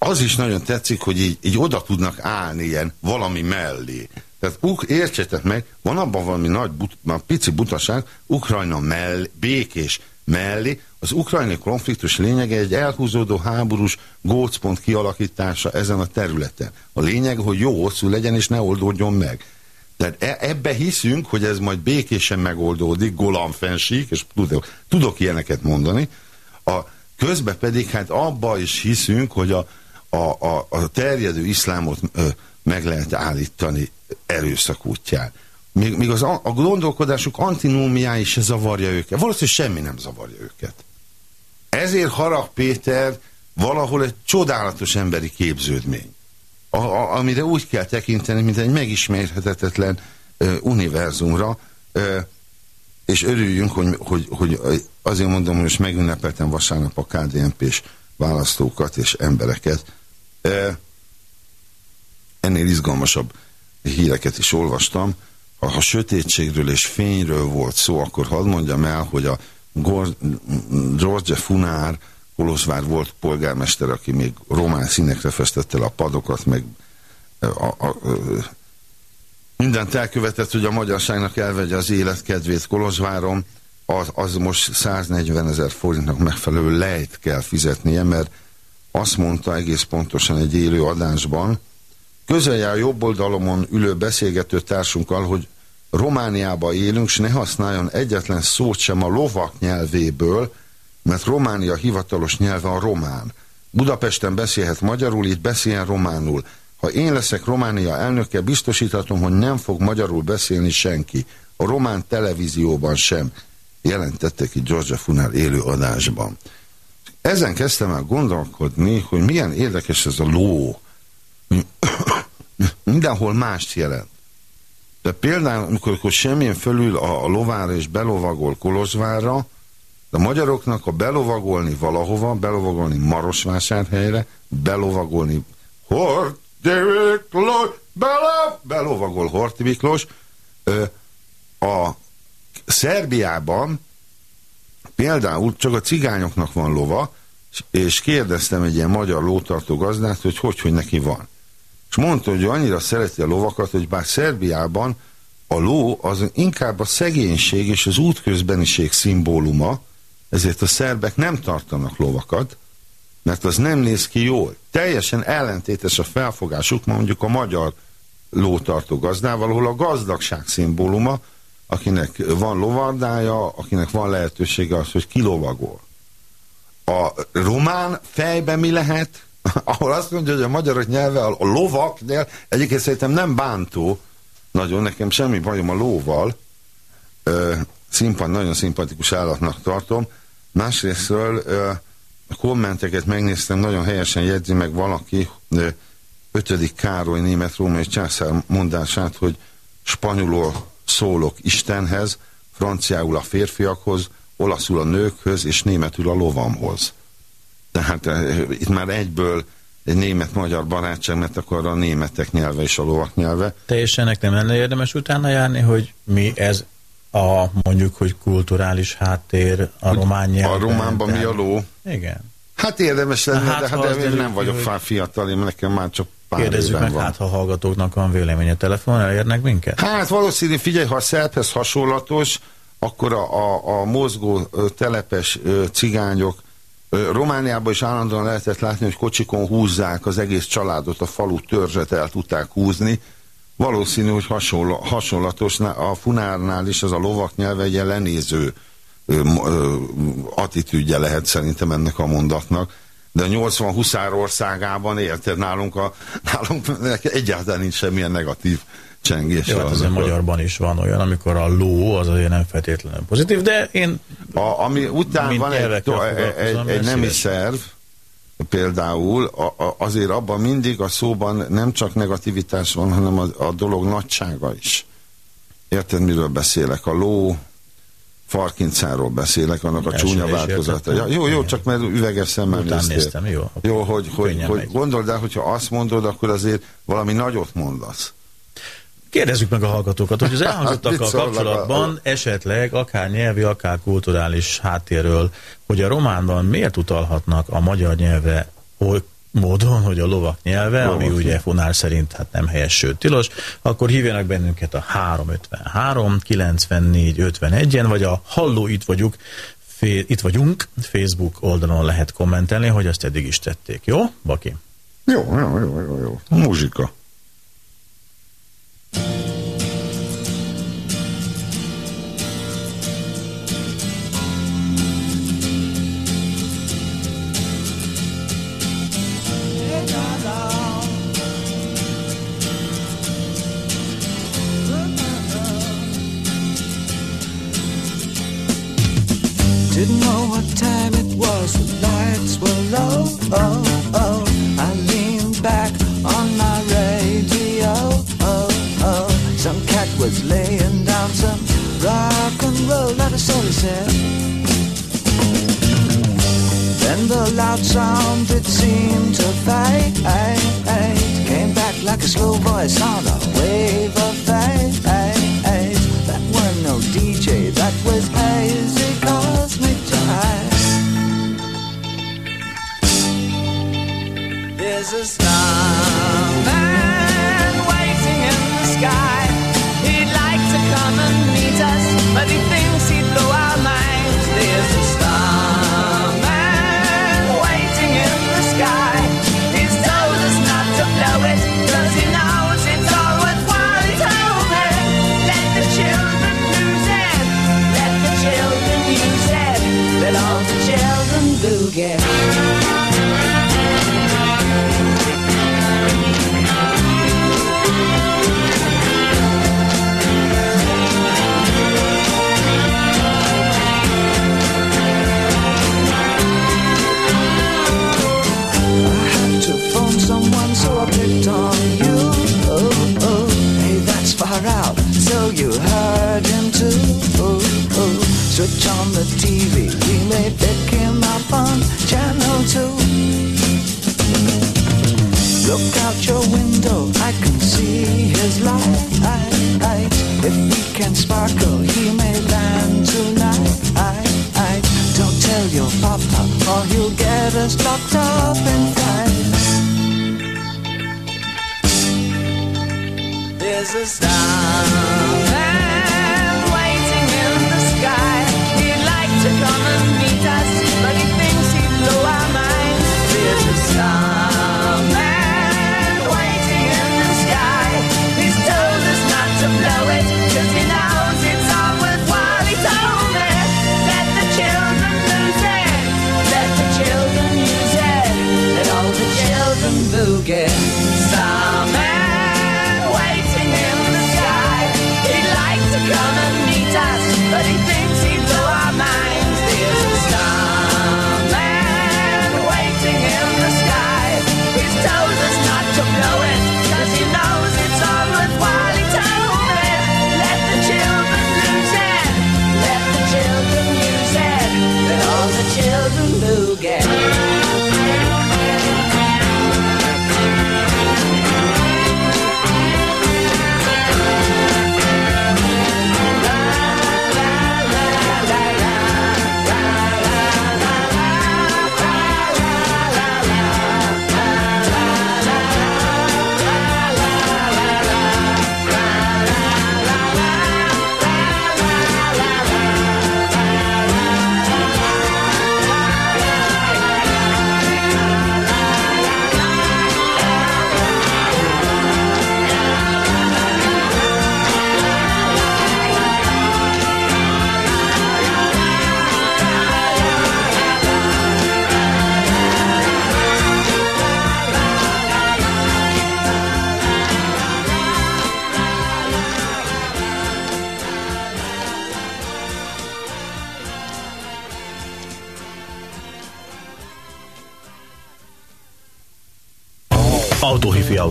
az is nagyon tetszik, hogy így, így oda tudnak állni ilyen valami mellé. Tehát uk, értsetek meg, van abban valami nagy, but, már pici butaság, Ukrajna mellé, békés mellé, az ukrajnai konfliktus lényege egy elhúzódó háborús gócpont kialakítása ezen a területen. A lényeg, hogy jó hosszú legyen és ne oldódjon meg. Tehát e- ebbe hiszünk, hogy ez majd békésen megoldódik, fensík, és tudok, tudok ilyeneket mondani. A, közben pedig hát abba is hiszünk, hogy a, a, a, a terjedő iszlámot ö, meg lehet állítani erőszak útján. Míg, míg az a, gondolkodásuk antinómiái se zavarja őket. Valószínűleg semmi nem zavarja őket. Ezért Harag Péter valahol egy csodálatos emberi képződmény a, a, amire úgy kell tekinteni, mint egy megismerhetetlen ö, univerzumra, ö, és örüljünk, hogy, hogy, hogy azért mondom, hogy most megünnepeltem vasárnap a KDNP-s választókat és embereket. Ennél izgalmasabb híreket is olvastam, ha sötétségről és fényről volt szó, akkor hadd mondjam el, hogy a George Funár Kolozsvár volt polgármester, aki még román színekre festette le a padokat, meg a, a, a, mindent elkövetett, hogy a magyarságnak elvegye az életkedvét Kolozsváron, az, az most 140 ezer forintnak megfelelő lejt kell fizetnie, mert azt mondta egész pontosan egy élő adásban, közelje a jobb oldalomon ülő beszélgető társunkkal, hogy Romániába élünk, és ne használjon egyetlen szót sem a lovak nyelvéből, mert Románia hivatalos nyelve a román. Budapesten beszélhet magyarul, itt beszéljen románul. Ha én leszek Románia elnöke, biztosíthatom, hogy nem fog magyarul beszélni senki. A román televízióban sem. Jelentette ki Georgia Funál élő adásban. Ezen kezdtem el gondolkodni, hogy milyen érdekes ez a ló. Mindenhol mást jelent. De például, amikor, amikor semmilyen fölül a, a lovára és belovagol Kolozsvárra, de a magyaroknak a belovagolni valahova, belovagolni Marosvásárhelyre, belovagolni Horti Miklós, bele, belovagol Horti Miklós, a Szerbiában például csak a cigányoknak van lova, és kérdeztem egy ilyen magyar lótartó gazdát, hogy hogy, hogy neki van. És mondta, hogy annyira szereti a lovakat, hogy bár Szerbiában a ló az inkább a szegénység és az útközbeniség szimbóluma, ezért a szerbek nem tartanak lovakat, mert az nem néz ki jól. Teljesen ellentétes a felfogásuk, mondjuk a magyar lótartó gazdával, ahol a gazdagság szimbóluma, akinek van lovardája, akinek van lehetősége az, hogy kilovagol. A román fejben mi lehet? ahol azt mondja, hogy a magyarok nyelve a lovaknél egyébként szerintem nem bántó, nagyon, nekem semmi bajom a lóval, ö, szimpan, nagyon szimpatikus állatnak tartom, másrésztről ö, a kommenteket megnéztem, nagyon helyesen jegyzi meg valaki, ö, 5. Károly német római császár mondását, hogy spanyolul szólok Istenhez, franciául a férfiakhoz, olaszul a nőkhöz, és németül a lovamhoz. Tehát uh, itt már egyből egy német-magyar barátság, mert akkor a németek nyelve és a lovak nyelve. Teljesen ennek nem lenne érdemes utána járni, hogy mi ez a mondjuk, hogy kulturális háttér a román nyelven. A románban mi a ló? Igen. Hát érdemes lenne, hát, de, hát de én nem vagyok hogy... fiatal, én nekem már csak pár Kérdezzük meg, van. hát ha hallgatóknak van véleménye telefon, elérnek minket? Hát valószínű, figyelj, ha a szerbhez hasonlatos, akkor a, a, a mozgó telepes cigányok Romániában is állandóan lehetett látni, hogy kocsikon húzzák az egész családot, a falu törzset el tudták húzni. Valószínű, hogy hasonl hasonlatos, a funárnál is az a lovak nyelve egy lenéző attitűdje lehet szerintem ennek a mondatnak. De a 80 huszár országában érted, nálunk, a, nálunk egyáltalán nincs semmilyen negatív csengés. Jó, hát azért magyarban is van olyan, amikor a ló az azért nem feltétlenül pozitív, de én a, ami után van egy, egy, egy nemi szerv, például a, a, azért abban mindig a szóban nem csak negativitás van, hanem a, a dolog nagysága is. Érted, miről beszélek? A ló farkincáról beszélek, annak a csúnya változata. Ja, jó, jó, csak mert üveges szemmel néztél. Néztem, jó. Jó, hogy, hogy, hogy gondold el, hogyha azt mondod, akkor azért valami nagyot mondasz. Kérdezzük meg a hallgatókat, hogy az elhangzottakkal kapcsolatban a... esetleg akár nyelvi, akár kulturális háttérről, hogy a románban miért utalhatnak a magyar nyelvre módon, hogy a lovak nyelve, lovak ami ugye fonál szerint hát nem helyes, sőt tilos, akkor hívjanak bennünket a 353 94 51-en, vagy a Halló itt vagyunk, itt vagyunk, Facebook oldalon lehet kommentelni, hogy azt eddig is tették. Jó, Baki? Jó, jó, jó, jó, jó. Muzsika. Didn't slow voice. On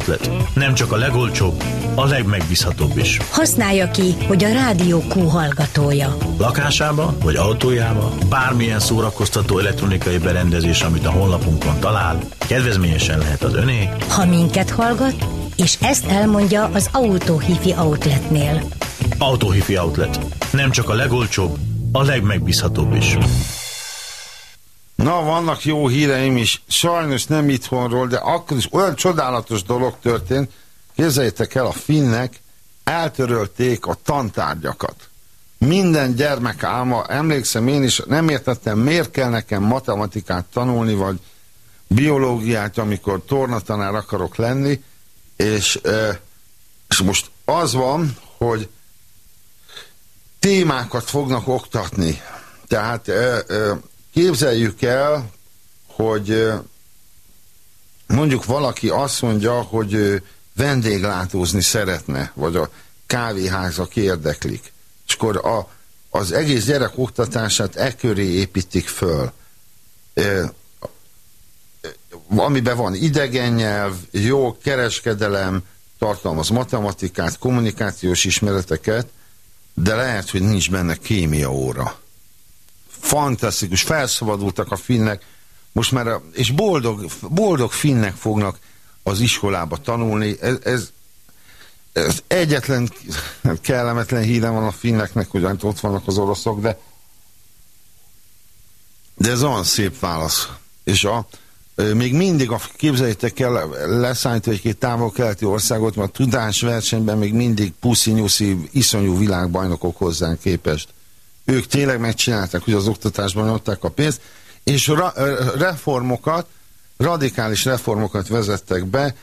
Outlet. Nem csak a legolcsóbb, a legmegbízhatóbb is. Használja ki, hogy a Rádió Q hallgatója. Lakásába vagy autójába, bármilyen szórakoztató elektronikai berendezés, amit a honlapunkon talál, kedvezményesen lehet az öné. Ha minket hallgat, és ezt elmondja az Autóhifi Outletnél. Autóhifi Outlet. Nem csak a legolcsóbb, a legmegbízhatóbb is. Na, vannak jó híreim is, sajnos nem itthonról, de akkor is olyan csodálatos dolog történt, képzeljétek el, a finnek eltörölték a tantárgyakat. Minden gyermek álma, emlékszem én is, nem értettem, miért kell nekem matematikát tanulni, vagy biológiát, amikor tornatanár akarok lenni, és, és most az van, hogy témákat fognak oktatni. Tehát Képzeljük el, hogy mondjuk valaki azt mondja, hogy vendéglátózni szeretne, vagy a kávéházak érdeklik. És akkor a, az egész gyerek oktatását e köré építik föl. E, amiben van idegen nyelv, jó kereskedelem, tartalmaz matematikát, kommunikációs ismereteket, de lehet, hogy nincs benne kémia óra fantasztikus, felszabadultak a finnek, most már, a, és boldog, boldog finnek fognak az iskolába tanulni. Ez, ez, ez egyetlen kellemetlen híre van a finneknek, hogy ott vannak az oroszok, de de ez olyan szép válasz. És a, még mindig, a, képzeljétek el, leszállítva egy-két távol-keleti országot, mert a tudásversenyben még mindig puszi-nyuszi, iszonyú világbajnokok hozzánk képest ők tényleg megcsinálták, hogy az oktatásban adták a pénzt, és ra, reformokat, radikális reformokat vezettek be,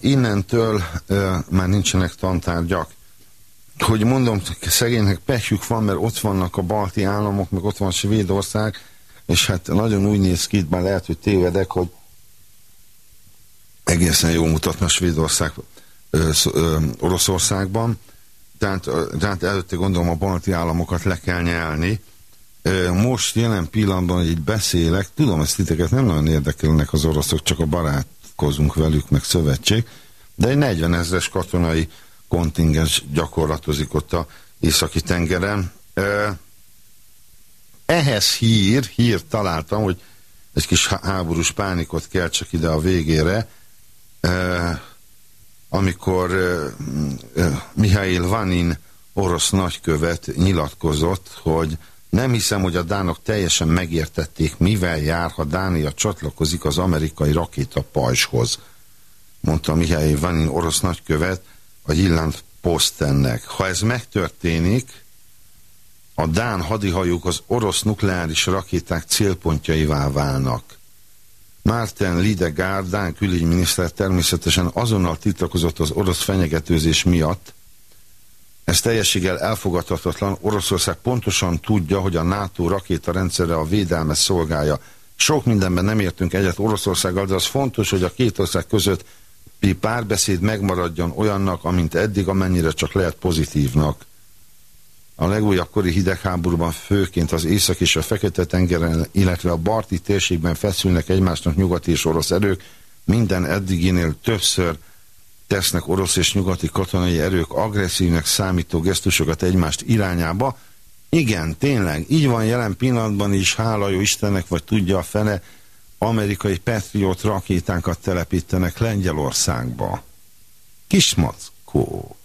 innentől uh, már nincsenek tantárgyak. Hogy mondom, szegénynek pehjük van, mert ott vannak a balti államok, meg ott van Svédország, és hát nagyon úgy néz ki, már lehet, hogy tévedek, hogy egészen jól mutatna Svédország ö, ö, Oroszországban, tehát, tehát előtte gondolom a balti államokat le kell nyelni. Most jelen pillanatban, hogy így beszélek, tudom, ezt titeket nem nagyon érdekelnek az oroszok, csak a barát barátkozunk velük, meg szövetség, de egy 40 ezres katonai kontingens gyakorlatozik ott a északi tengeren. Ehhez hír, hírt találtam, hogy egy kis háborús pánikot kell csak ide a végére, amikor Mihail Vanin orosz nagykövet nyilatkozott, hogy nem hiszem, hogy a dánok teljesen megértették, mivel jár, ha Dánia csatlakozik az amerikai rakéta pajzshoz, mondta Mihály Vanin orosz nagykövet a Jillant Postennek. Ha ez megtörténik, a Dán hadihajók az orosz nukleáris rakéták célpontjaivá válnak. Márten Lidegár, Dán külügyminiszter természetesen azonnal tiltakozott az orosz fenyegetőzés miatt, ez teljességgel elfogadhatatlan. Oroszország pontosan tudja, hogy a NATO rakétarendszere a védelme szolgálja. Sok mindenben nem értünk egyet Oroszországgal, de az fontos, hogy a két ország között párbeszéd megmaradjon olyannak, amint eddig, amennyire csak lehet pozitívnak. A legújabb kori hidegháborúban főként az észak és a fekete tengeren, illetve a barti térségben feszülnek egymásnak nyugati és orosz erők, minden eddiginél többször tesznek orosz és nyugati katonai erők agresszívnek számító gesztusokat egymást irányába. Igen, tényleg, így van jelen pillanatban is, hála jó Istennek, vagy tudja a fene, amerikai Patriot rakétánkat telepítenek Lengyelországba. Kismackók.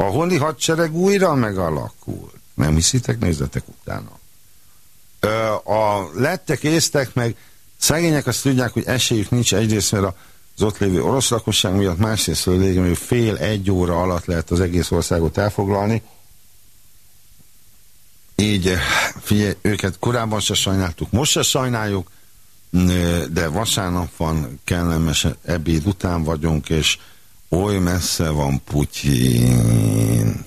A honi hadsereg újra megalakult. Nem hiszitek? Nézzetek utána. Ö, a lettek, észtek meg, szegények azt tudják, hogy esélyük nincs egyrészt, mert az ott lévő orosz lakosság miatt, másrészt légi, fél egy óra alatt lehet az egész országot elfoglalni. Így, figyelj, őket korábban se sajnáltuk, most se sajnáljuk, de vasárnap van, kellemes ebéd után vagyunk, és oly messze van Putyin.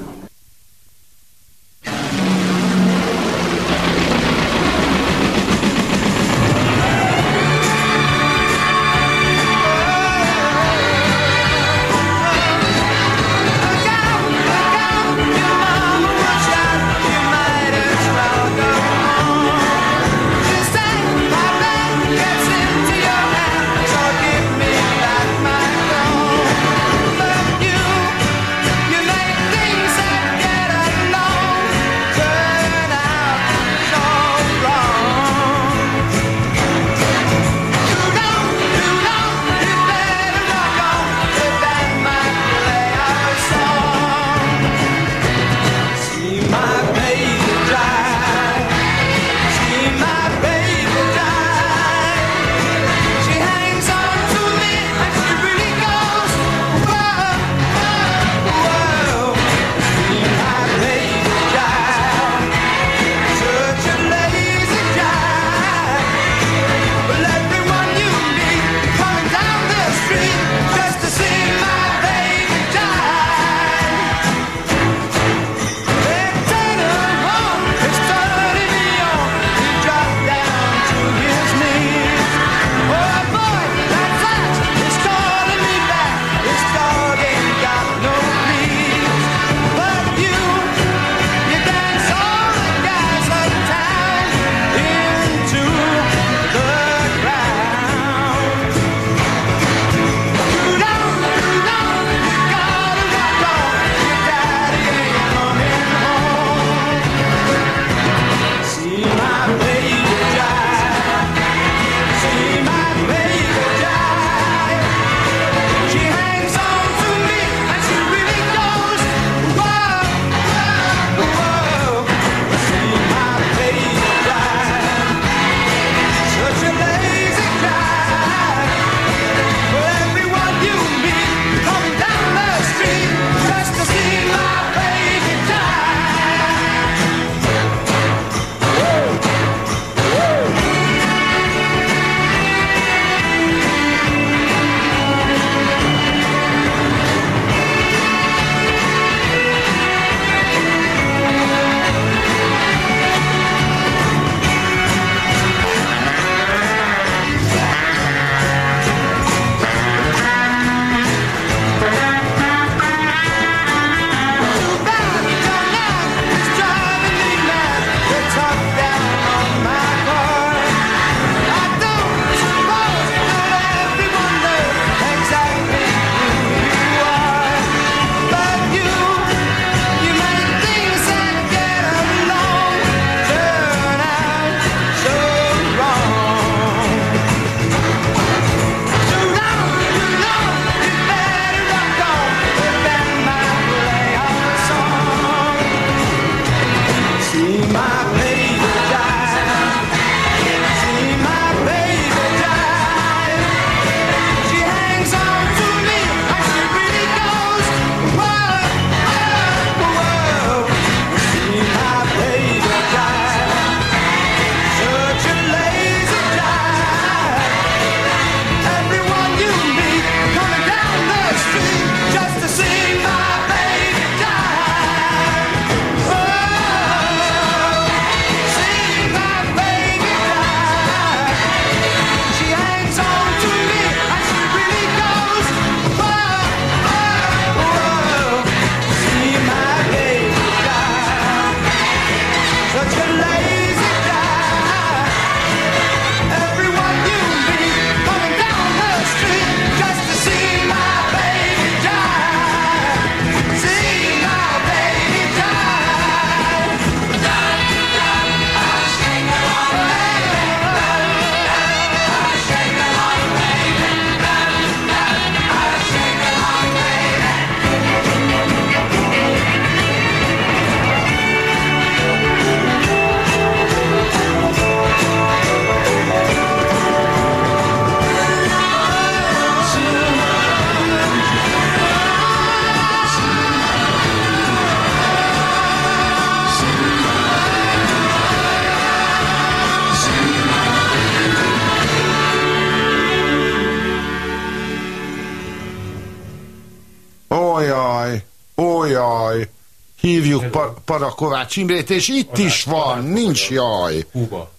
pa, Parakovács Imrét, és itt is van, nincs jaj. Húba.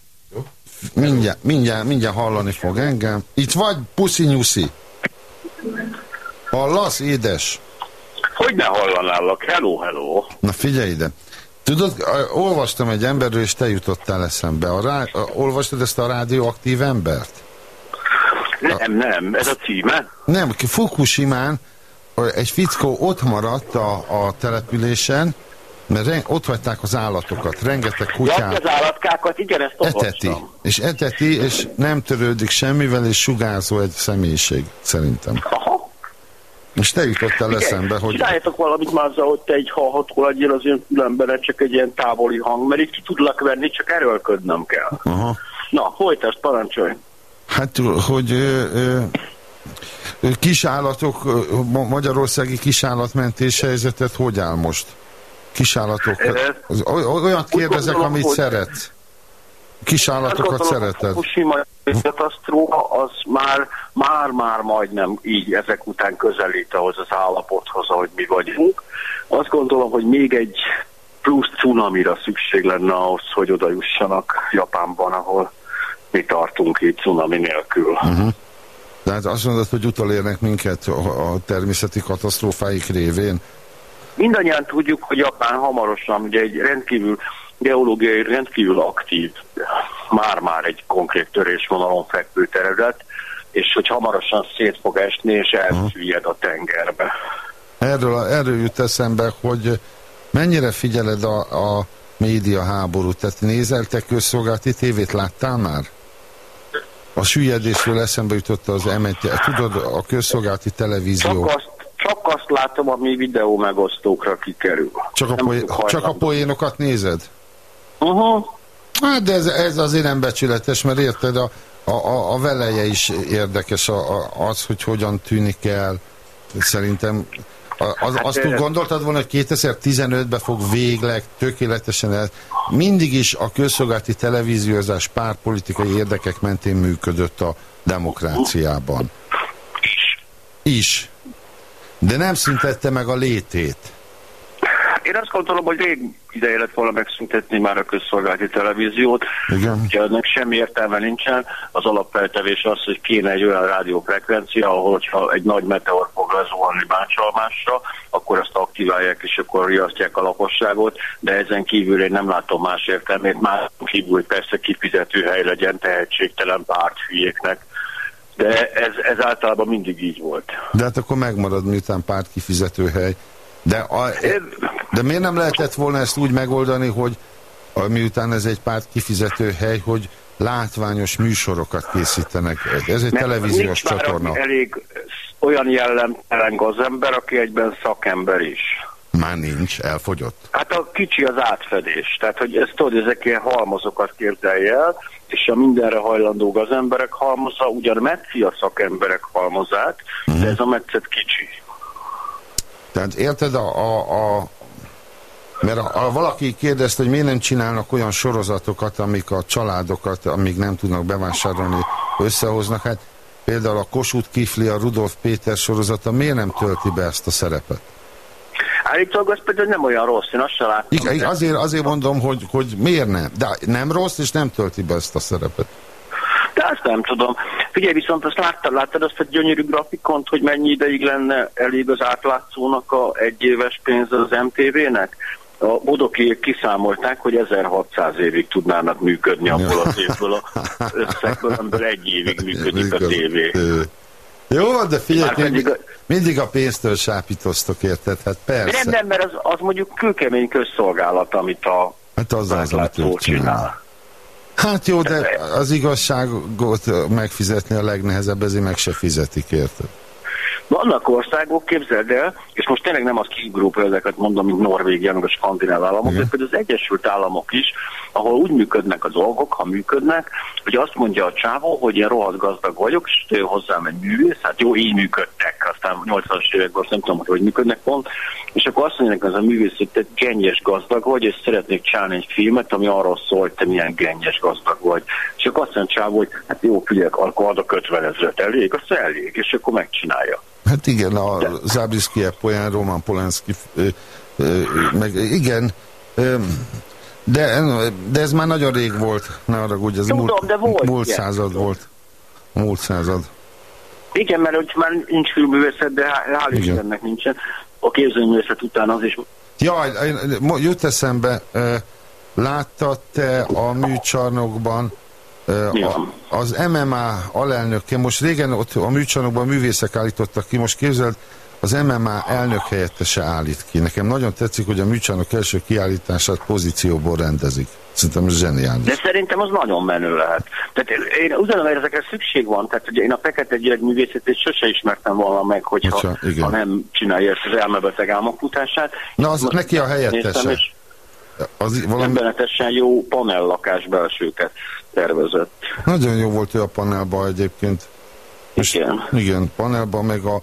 Mindjárt, mindjárt, mindjárt hallani fog engem. Itt vagy, puszi nyuszi. Hallasz, édes? Hogy ne hallanálak? Hello, hello. Na figyelj ide. Tudod, olvastam egy emberről, és te jutottál eszembe. A rá, a, olvastad ezt a rádióaktív embert? Nem, nem, ez a címe. Nem, Fukushimán egy fickó ott maradt a, a településen, mert ott hagyták az állatokat, rengeteg Ja, kutyát. az állatkákat, igen, ezt Eteti, olvastam. és eteti, és nem törődik semmivel, és sugárzó egy személyiség, szerintem. Aha. És te jutottál eszembe, hogy Csináljátok valamit már azzal, hogy te egy hallható legyél az én csak egy ilyen távoli hang, mert itt ki tudlak venni, csak erőlködnöm kell. aha, Na, folytasd, parancsolj. hát, hogy ö, ö, kisállatok, magyarországi kisállatmentés helyzetet hogy áll most? Kisállatok, az- oly- olyat kérdezek, gondolom, amit hogy- szeretsz. Kisállatokat gondolom, szereted. A Fukushima katasztrófa az már, már, már majdnem így ezek után közelít ahhoz az állapothoz, ahogy mi vagyunk. Azt gondolom, hogy még egy plusz cunamira szükség lenne ahhoz, hogy oda jussanak Japánban, ahol mi tartunk így cunami nélkül. Tehát azt mondod, hogy utolérnek minket a, a természeti katasztrófáik révén. Mindannyian tudjuk, hogy Japán hamarosan ugye egy rendkívül geológiai rendkívül aktív, már-már egy konkrét törésvonalon fekvő terület, és hogy hamarosan szét fog esni, és elsüllyed a tengerbe. Erről, erről jut eszembe, hogy mennyire figyeled a, a média háborút. Tehát nézel te közszolgálati tévét, láttál már? A süllyedésről eszembe jutott az M1, tudod, a közszolgálati televízió. Csak azt, csak azt látom, ami videó megosztókra kikerül. Csak a, poé, csak a poénokat nézed? Uh-huh. Hát de ez, ez azért nem becsületes, mert érted, a, a, a, a veleje is érdekes, a, a, az, hogy hogyan tűnik el. Szerintem az, Hát, azt úgy gondoltad volna, hogy 2015-ben fog végleg tökéletesen el. Mindig is a közszolgálati televíziózás pártpolitikai érdekek mentén működött a demokráciában. Is. De nem szüntette meg a létét. Én azt gondolom, hogy rég ideje lett volna megszüntetni már a közszolgálati televíziót. Igen. Ugye ennek semmi értelme nincsen. Az alapfeltevés az, hogy kéne egy olyan rádiófrekvencia, ahol ha egy nagy meteor fog lezuhanni báncsalmásra, akkor azt aktiválják, és akkor riasztják a lakosságot, de ezen kívül én nem látom más értelmét. Már kívül, hogy persze kifizető hely legyen tehetségtelen párthülyéknek. De ez, ez általában mindig így volt. De hát akkor megmarad, miután párt kifizető hely. De, a, de miért nem lehetett volna ezt úgy megoldani, hogy miután ez egy párt kifizető hely, hogy látványos műsorokat készítenek. Ez egy Mert televíziós csatorna. elég olyan jellemtelen gazember, aki egyben szakember is. Már nincs, elfogyott. Hát a kicsi az átfedés. Tehát, hogy ezt tudod, ezek ilyen halmazokat képzelj el, és a mindenre hajlandó gazemberek halmoza, ugyan metszi a szakemberek halmazát, de ez a metszet kicsi. Tehát érted, a, a, a mert a, a, valaki kérdezte, hogy miért nem csinálnak olyan sorozatokat, amik a családokat, amíg nem tudnak bevásárolni, összehoznak. Hát például a Kossuth Kifli, a Rudolf Péter sorozata miért nem tölti be ezt a szerepet? Állítólag az például nem olyan rossz, én azt sem láttam. Igen, igen, azért, azért mondom, hogy, hogy miért nem. De nem rossz, és nem tölti be ezt a szerepet. De azt nem tudom. Figyelj, viszont azt láttad, láttad azt a gyönyörű grafikont, hogy mennyi ideig lenne elég az átlátszónak a egyéves pénz az MTV-nek? A bodokiek kiszámolták, hogy 1600 évig tudnának működni abból az évből, a összegből, amiből egy évig működik a tévé. Jó, de figyelj, mindig, pedig mindig a pénztől sápítoztok, érted? Hát Nem, persze. nem, mert az, az mondjuk kőkemény közszolgálat, amit a Hát az az, amit ők csinál. Hát jó, de az igazságot megfizetni a legnehezebb, ezért meg se fizetik, érted? Vannak országok, képzeld el, és most tényleg nem az kiugró példeket mondom, mint Norvégia, meg a skandináv államok, de például az Egyesült Államok is, ahol úgy működnek a dolgok, ha működnek, hogy azt mondja a csávó, hogy én rohadt gazdag vagyok, és hozzám egy művész, hát jó, így működtek, aztán 80-as években azt nem tudom, hogy működnek pont, és akkor azt mondják az a művész, hogy te gennyes gazdag vagy, és szeretnék csinálni egy filmet, ami arról szól, hogy te milyen gennyes gazdag vagy. És akkor azt mondja a csávó, hogy hát jó, figyelj, akkor adok 50 ezeret, elég? Azt elég, és akkor megcsinálja. Hát igen, a Zabriszki poén Roman Polanski ö, Ö, meg igen, ö, de, de ez már nagyon rég volt, ne haragudj, ez Tudom, múlt, de volt múlt század volt. Múlt század. Igen, mert hogy már nincs filmművészet, de hál'. Istennek nincsen. A képzőművészet után az is Jaj, jut eszembe, láttad te a műcsarnokban a, az MMA alelnöke, most régen ott a műcsarnokban művészek állítottak ki, most képzeld, az MMA elnök helyettese állít ki. Nekem nagyon tetszik, hogy a műcsarnok első kiállítását pozícióból rendezik. Szerintem ez zseniális. De szerintem az nagyon menő lehet. Tehát én- én úgy gondolom, hogy ezekre szükség van. Tehát ugye én a fekete gyerek művészetét sose ismertem volna meg, hogyha igen. ha nem csinálja ezt az elmebeteg álmokfutását. Na, az Most neki a helyettese. néztem, Az valami, Emberetesen jó panellakás belsőket tervezett. nagyon jó volt ő a panelban egyébként. És, Igen. Igen, panelban meg a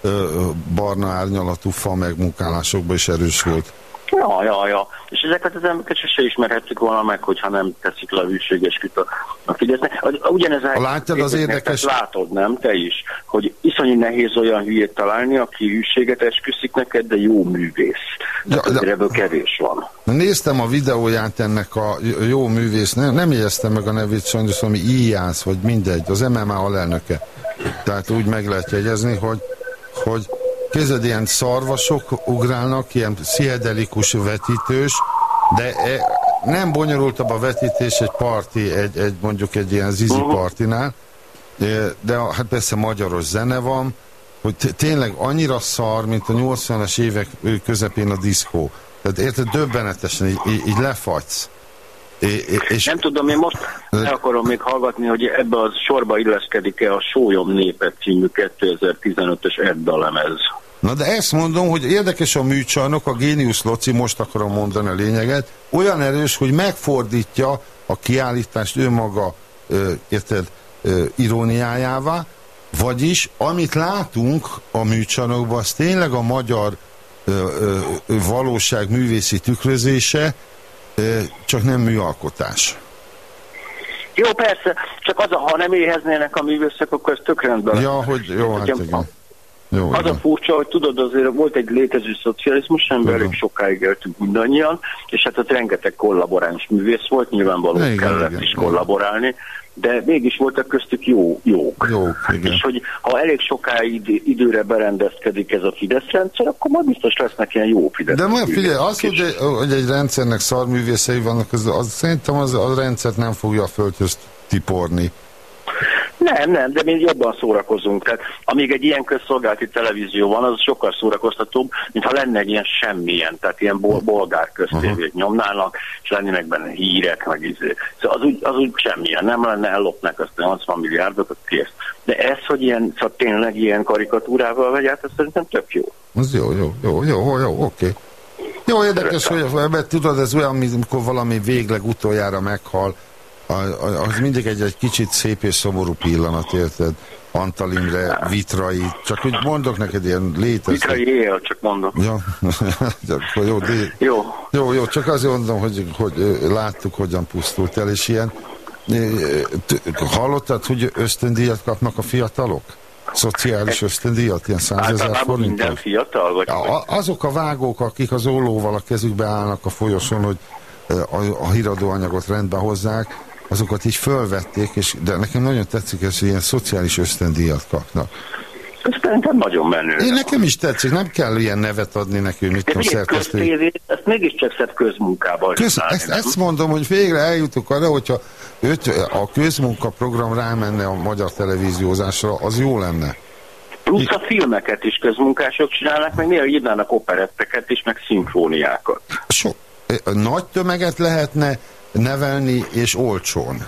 ö, barna árnyalatú fa megmunkálásokban is erős volt. Ja, ja, ja. És ezeket az embereket sose ismerhettük volna meg, hogyha nem teszik le a hűségesküt a, a Fidesznek. Ugyanez a Látod, az érdekes- látod, nem? Te is. Hogy iszonyú nehéz olyan hülyét találni, aki hűséget esküszik neked, de jó művész. Ja, Ja, de- Ebből kevés van. Néztem a videóját ennek a jó művész, nem, nem jegyeztem meg a nevét sajnos, ami Ijász, vagy mindegy, az MMA alelnöke. Tehát úgy meg lehet jegyezni, hogy, hogy kézed ilyen szarvasok ugrálnak, ilyen pszichedelikus vetítős, de e, nem bonyolultabb a vetítés egy parti, egy, egy mondjuk egy ilyen zizi partinál, E, de hát persze magyaros zene van, hogy tényleg annyira szar, mint a 80-as évek közepén a diszkó. Tehát érted, döbbenetesen így, így, így lefagysz. És Nem tudom, én most el akarom még hallgatni, hogy ebbe a sorba illeszkedik-e a Sólyom népet című 2015-ös Edda lemez. Na de ezt mondom, hogy érdekes a műcsarnok, a Génius Loci, most akarom mondani a lényeget, olyan erős, hogy megfordítja a kiállítást ő maga, ö, érted, ö, iróniájává, vagyis amit látunk a műcsarnokban, az tényleg a magyar ö, ö, valóság művészi tükrözése, csak nem műalkotás. Jó, persze, csak az, a, ha nem éheznének a művészek, akkor ez tök rendben. Ja, hogy jó, hát igen. Jó, Az a igen. furcsa, hogy tudod, azért volt egy létező szocializmus, amiben elég sokáig éltünk mindannyian, és hát ott rengeteg kollaboráns művész volt, nyilvánvalóan Igen, kellett igen, is igen. De mégis voltak köztük jó, jók. Jók, igen. És hogy ha elég sokáig id- időre berendezkedik ez a Fidesz rendszer, akkor majd biztos lesznek ilyen jó Fidesz. De majd figyelj, az, hogy egy, hogy egy rendszernek szarművészei vannak, az, az szerintem az, a rendszert nem fogja a földhöz tiporni. Nem, nem, de mi jobban szórakozunk. Tehát amíg egy ilyen közszolgálati televízió van, az sokkal szórakoztatóbb, mintha lenne egy ilyen semmilyen, tehát ilyen bol- bolgár köztévét nyomnának, és lennének benne hírek, meg izé. Szóval az úgy, az úgy semmilyen, nem lenne, ellopnak azt a 80 milliárdot, az kész. De ez, hogy ilyen, szóval tényleg ilyen karikatúrával vegy át, ez szerintem tök jó. Az jó, jó, jó, jó, jó, oké. Jó, érdekes, hogy mert tudod, ez olyan, amikor valami végleg utoljára meghal, a- a- az mindig egy, egy kicsit szép és szomorú pillanat, érted? Antal Imre, Vitrai, csak hogy mondok neked ilyen létező. Mikrai éjjel, csak mondom. Ja, jó, de, Jó. jó, jó, csak azért mondom, hogy, hogy láttuk, hogyan pusztult el, és ilyen hallottad, hogy ösztöndíjat kapnak a fiatalok? Szociális ösztöndíjat, ilyen százezer Általában minden fiatal, vagy a- azok a vágók, akik az ollóval a kezükbe állnak a folyosón, hogy a, a híradóanyagot rendbe hozzák, azokat így fölvették, és, de nekem nagyon tetszik ez, hogy ilyen szociális ösztöndíjat kapnak. ez szerintem nagyon menő. Én nekem is tetszik, nem kell ilyen nevet adni nekünk, mit tudom, köztévét, ezt mégiscsak szebb közmunkával csinálni, ezt, nem? ezt mondom, hogy végre eljutok arra, hogyha öt, a közmunkaprogram rámenne a magyar televíziózásra, az jó lenne. Plusz a filmeket is közmunkások csinálnak, meg néha írnának operetteket is, meg szimfóniákat. So, ö, nagy tömeget lehetne nevelni, és olcsón.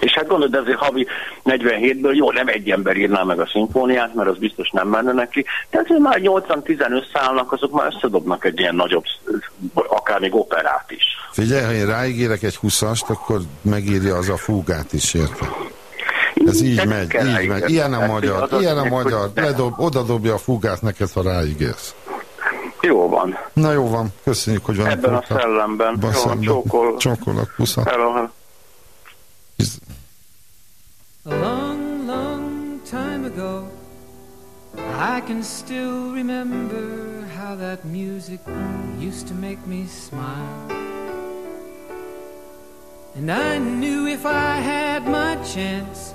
És hát gondolod, azért havi 47-ből jó, nem egy ember írná meg a szimfóniát, mert az biztos nem menne neki, de azért már 80-15 szállnak, azok már összedobnak egy ilyen nagyobb, akár még operát is. Figyelj, ha én ráígérek egy huszast, akkor megírja az a fúgát is, érte? Ez így megy, így megy. Ilyen a Hát, magyar, ilyen a magyar. Ledob, oda dobja a fúgát neked, ha ráígérsz. Jó van. Na jó van, köszönjük, hogy van. Ebben a szellemben. Jó, van, csókol. Csókolok, pusza. Hello, hello. A long, long time ago, I can still remember how that music used to make me smile. And I knew if I had my chance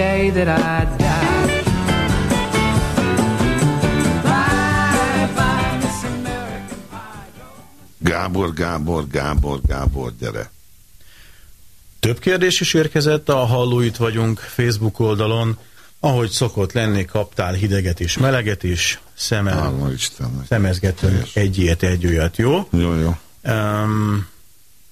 Day that I die. Bye bye, Miss American Gábor, Gábor, Gábor, Gábor, gyere. Több kérdés is érkezett a Hallóit vagyunk Facebook oldalon. Ahogy szokott lenni, kaptál hideget is, meleget is, szeme, Hála Isten. szemezgetünk egy ilyet, egy olyat, jó? Jó, jó. Um,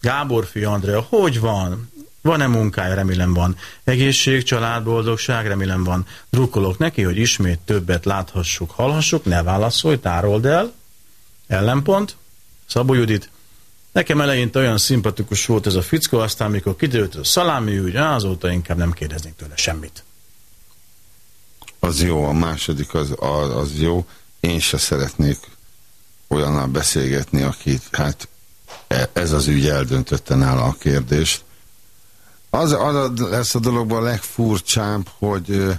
Gábor fi Andrea, hogy van? Van-e munkája? Remélem van. Egészség, család, boldogság? Remélem van. Drukkolok neki, hogy ismét többet láthassuk, hallhassuk, ne válaszolj, tárold el. Ellenpont. Szabó Judit. Nekem eleinte olyan szimpatikus volt ez a fickó, aztán mikor kiderült a szalámi ügy, azóta inkább nem kérdeznék tőle semmit. Az jó, a második az, az, az jó. Én se szeretnék olyannal beszélgetni, aki, hát e- ez az ügy eldöntötte nála a kérdést. Az, az a- lesz a dologban a legfurcsább, hogy ö,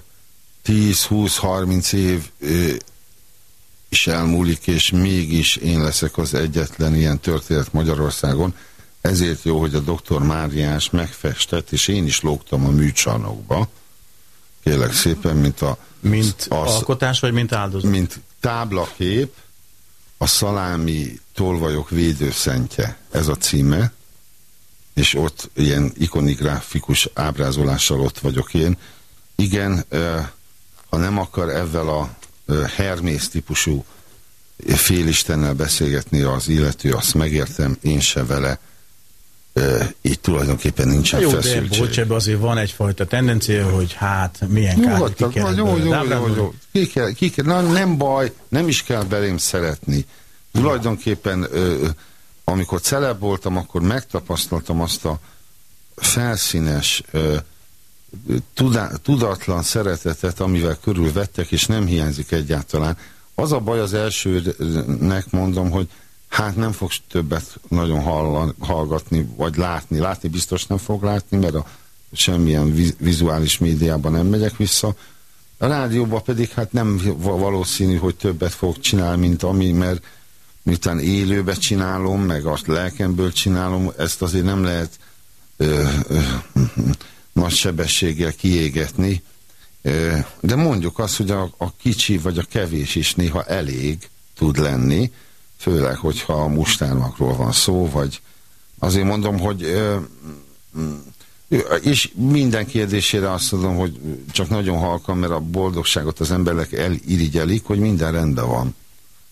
10-20-30 év is elmúlik, és mégis én leszek az egyetlen ilyen történet Magyarországon. ezért jó, hogy a doktor Máriás megfestett, és én is lógtam a műcsarnokba, kérlek szépen, mint a... Mint az- alkotás, vagy mint áldozat? mint táblakép a szalámi tolvajok védőszentje, ez a címe, és ott ilyen ikonigráfikus ábrázolással ott vagyok én. Igen, ha nem akar ezzel a Hermész típusú félistennel beszélgetni az illető, azt megértem, én se vele, így tulajdonképpen nincsen Jó, de feszültség. bocs, ebbe azért van egyfajta tendencia, hogy hát milyen kár, hogy ki kell jó, jó, ebből jó, jó, dámlálni. jó. Ki kell, ki kell, na, nem baj, nem is kell belém szeretni. Tulajdonképpen, ö, amikor celeb voltam, akkor megtapasztaltam azt a felszínes, tudatlan szeretetet, amivel körülvettek, és nem hiányzik egyáltalán. Az a baj az elsőnek mondom, hogy hát nem fogsz többet nagyon hallan, hallgatni, vagy látni. Látni biztos nem fog látni, mert a semmilyen vi- vizuális médiában nem megyek vissza. A rádióban pedig hát nem va- valószínű, hogy többet fog csinálni, mint ami, mert miután élőbe csinálom, meg azt lelkemből csinálom, ezt azért nem lehet ö, ö, nagy sebességgel kiégetni. Ö, de mondjuk azt, hogy a, a kicsi vagy a kevés is néha elég tud lenni, főleg, hogyha a mustármakról van szó, vagy azért mondom, hogy ö, és minden kérdésére azt mondom, hogy csak nagyon halkan, mert a boldogságot az emberek elirigyelik, hogy minden rendben van.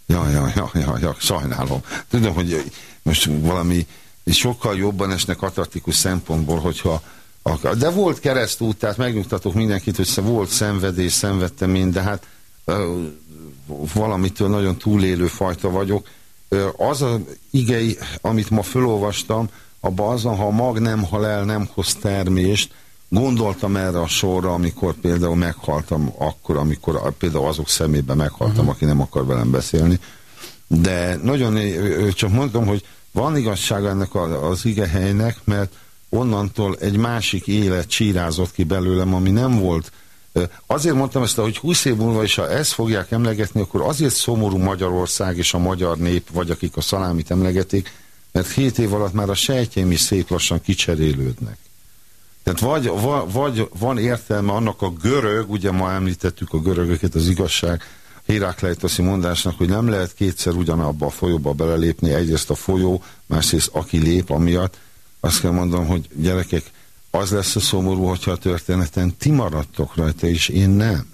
Ja, ja, ja, ja, ja, sajnálom. Tudom, hogy most valami sokkal jobban esnek katartikus szempontból, hogyha. De volt keresztút, tehát megnyugtatok mindenkit, hogy volt szenvedés, szenvedtem én, de hát valamitől nagyon túlélő fajta vagyok. Az az igei, amit ma fölolvastam, abban az, ha a mag nem hal el, nem hoz termést, gondoltam erre a sorra, amikor például meghaltam, akkor, amikor például azok szemében meghaltam, uh-huh. aki nem akar velem beszélni. De nagyon, csak mondom, hogy van igazság ennek az igehelynek, mert onnantól egy másik élet csírázott ki belőlem, ami nem volt. Azért mondtam ezt, hogy 20 év múlva is, ha ezt fogják emlegetni, akkor azért szomorú Magyarország és a magyar nép, vagy akik a szalámit emlegetik, mert 7 év alatt már a sejtjeim is szép lassan kicserélődnek. Tehát vagy, va- vagy van értelme annak a görög, ugye ma említettük a görögöket, az igazság, Hérákleitoszi mondásnak, hogy nem lehet kétszer ugyanabba a folyóba belelépni, egyrészt a folyó, másrészt aki lép amiatt, azt kell mondom, hogy gyerekek, az lesz a szomorú, hogyha a történeten ti maradtok rajta, és én nem.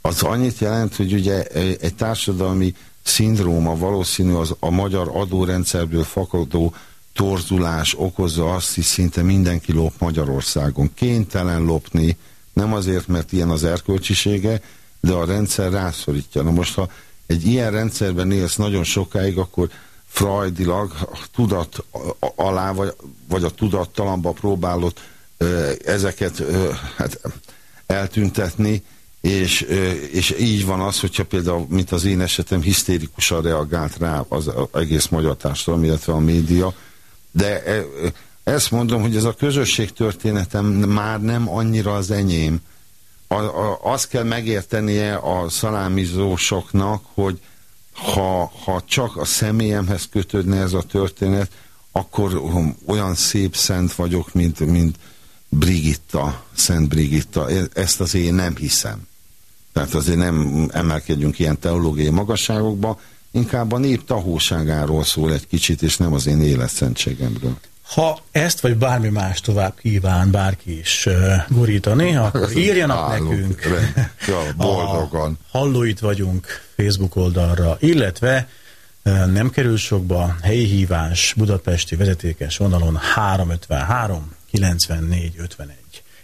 Az annyit jelent, hogy ugye egy társadalmi szindróma valószínű az a magyar adórendszerből fakadó torzulás okozza azt, hogy szinte mindenki lop Magyarországon. Kénytelen lopni, nem azért, mert ilyen az erkölcsisége, de a rendszer rászorítja. Na most, ha egy ilyen rendszerben élsz nagyon sokáig, akkor frajdilag a tudat alá, vagy, vagy a tudattalanba próbálod ö, ezeket ö, hát, eltüntetni, és, ö, és így van az, hogyha például, mint az én esetem, hisztérikusan reagált rá az egész magyar társadalom, illetve a média, de e, ezt mondom, hogy ez a közösség történetem már nem annyira az enyém. A, a, azt kell megértenie a szalámizósoknak, hogy ha, ha csak a személyemhez kötődne ez a történet, akkor olyan szép szent vagyok, mint, mint Brigitta, Szent Brigitta. Ezt azért nem hiszem. Tehát azért nem emelkedjünk ilyen teológiai magasságokba, inkább a nép tahóságáról szól egy kicsit, és nem az én életszentségemről. Ha ezt vagy bármi más tovább kíván bárki is uh, gurítani, akkor írjanak Állunk, nekünk. Ja, boldogan. A Hallóit vagyunk Facebook oldalra, illetve uh, nem kerül sokba, helyi hívás, budapesti vezetékes vonalon 353 94 51.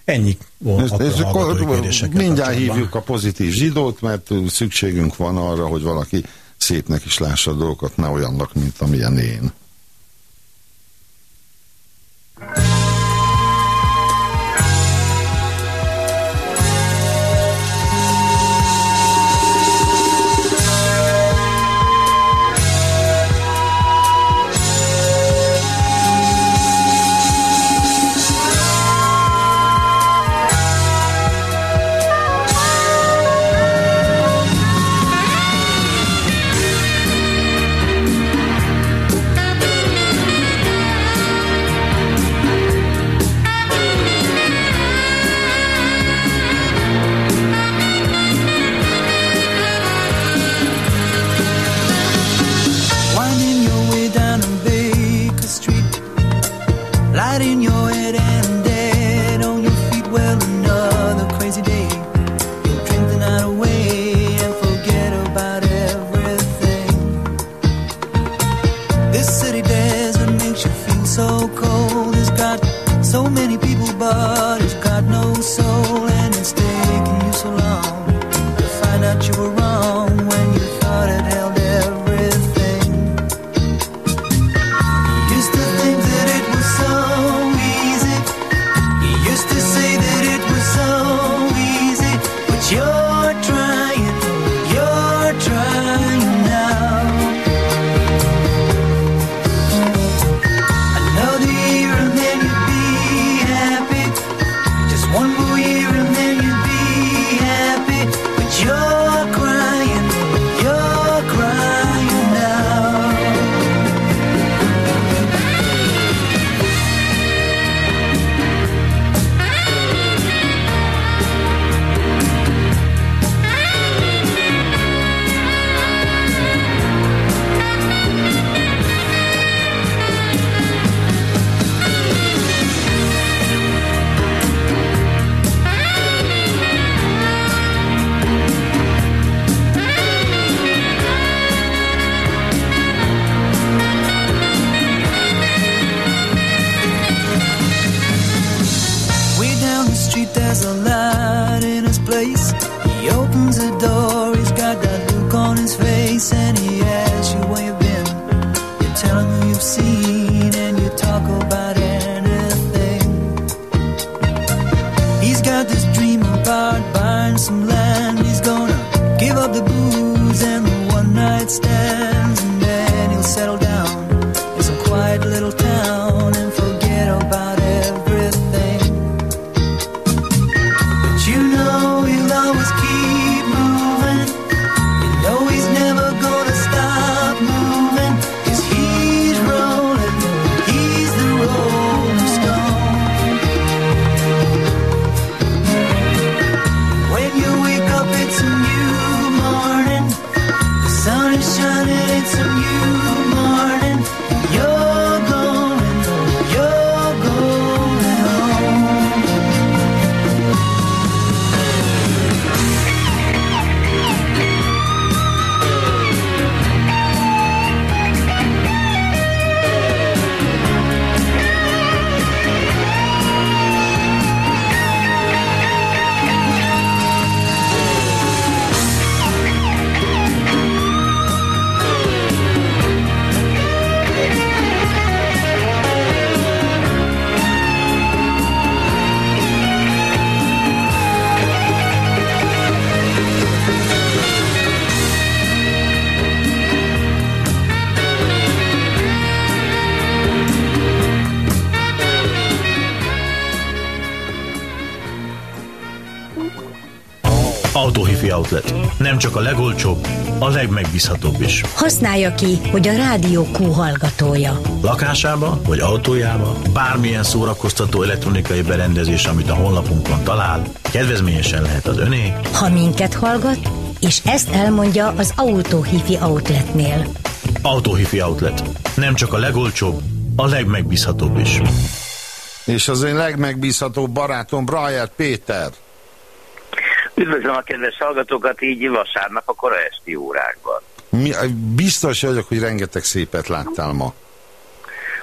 Ennyi volt akkor ezt a mindjárt hívjuk a pozitív zsidót, mert szükségünk van arra, hogy valaki szépnek is lássa a dolgokat, ne olyannak, mint amilyen én. Thank Outlet. Nem csak a legolcsóbb, a legmegbízhatóbb is. Használja ki, hogy a Rádió Q hallgatója. Lakásába vagy autójába, bármilyen szórakoztató elektronikai berendezés, amit a honlapunkon talál, kedvezményesen lehet az öné. Ha minket hallgat, és ezt elmondja az Autóhifi Outletnél. Autóhifi Outlet. Nem csak a legolcsóbb, a legmegbízhatóbb is. És az én legmegbízhatóbb barátom Brajer Péter. Üdvözlöm a kedves hallgatókat így vasárnap a kora esti órákban. Mi, biztos vagyok, hogy rengeteg szépet láttál ma.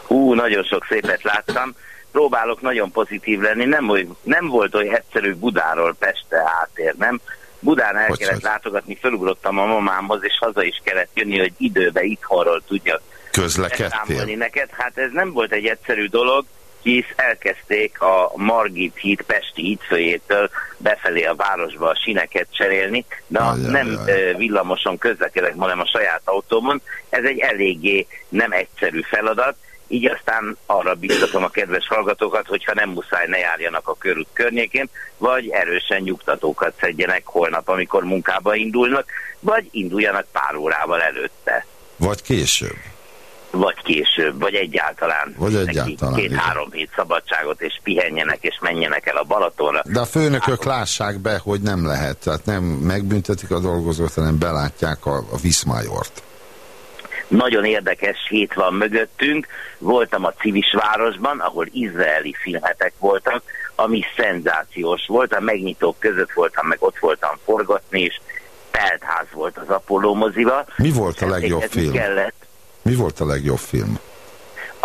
Hú, nagyon sok szépet láttam. Próbálok nagyon pozitív lenni. Nem, nem volt olyan egyszerű Budáról Pestre átérnem. Budán el Hogy kellett látogatni, felugrottam a mamámhoz, és haza is kellett jönni, hogy időbe itthonról tudjak Közlekedtél? neked. Hát ez nem volt egy egyszerű dolog, hisz elkezdték a Margit híd Pesti hídfőjétől befelé a városba a sineket cserélni, de Ajaj, nem ajaj. villamoson közlekedek, hanem a saját autómon. Ez egy eléggé nem egyszerű feladat, így aztán arra biztatom a kedves hallgatókat, hogyha nem muszáj, ne járjanak a körút környékén, vagy erősen nyugtatókat szedjenek holnap, amikor munkába indulnak, vagy induljanak pár órával előtte Vagy később. Vagy később, vagy egyáltalán. Vagy egyáltalán, Két-három hét szabadságot, és pihenjenek, és menjenek el a Balatonra. De a főnökök lássák be, hogy nem lehet. Tehát nem megbüntetik a dolgozót, hanem belátják a, a Viszmajort. Nagyon érdekes hét van mögöttünk. Voltam a Civisvárosban, ahol izraeli filmetek voltak, ami szenzációs volt. A megnyitók között voltam, meg ott voltam forgatni, és teltház volt az Apollo moziba. Mi volt a legjobb film? Kellett. Mi volt a legjobb film?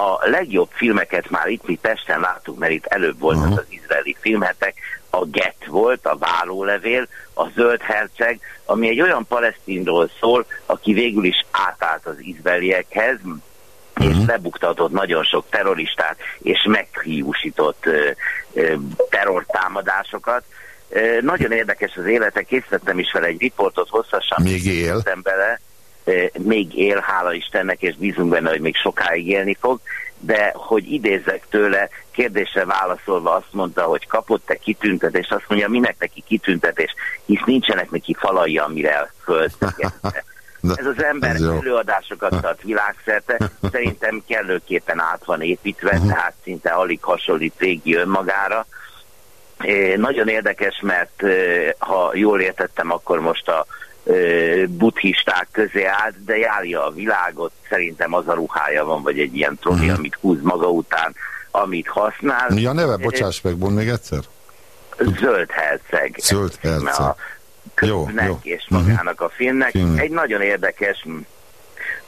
a legjobb filmeket már itt mi Pesten láttuk, mert itt előbb voltak uh-huh. az izraeli filmhetek, a Get volt, a Vállólevél, a Zöld Herceg, ami egy olyan palesztinról szól, aki végül is átállt az izraeliekhez, és lebuktatott nagyon sok terroristát, és meghiúsított ö, ö, terrortámadásokat. Ö, nagyon érdekes az élete, készítettem is fel egy riportot hosszasan. Még él? Bele, még él, hála Istennek, és bízunk benne, hogy még sokáig élni fog, de hogy idézzek tőle, kérdésre válaszolva azt mondta, hogy kapott-e kitüntetést, azt mondja, minek neki kitüntetés, hisz nincsenek neki falai, amire föltegette. Ez az ember ez előadásokat tart világszerte, szerintem kellőképpen át van építve, tehát szinte alig hasonlít régi önmagára. É, nagyon érdekes, mert eh, ha jól értettem, akkor most a buddhisták közé állt, de járja a világot, szerintem az a ruhája van, vagy egy ilyen troli, amit húz maga után, amit használ. Mi a neve? Bocsáss meg, mond még egyszer. Zöld herceg. Zöld herceg. A Jó, könyvnek jó. és magának a filmnek. Filmnek. Egy nagyon érdekes,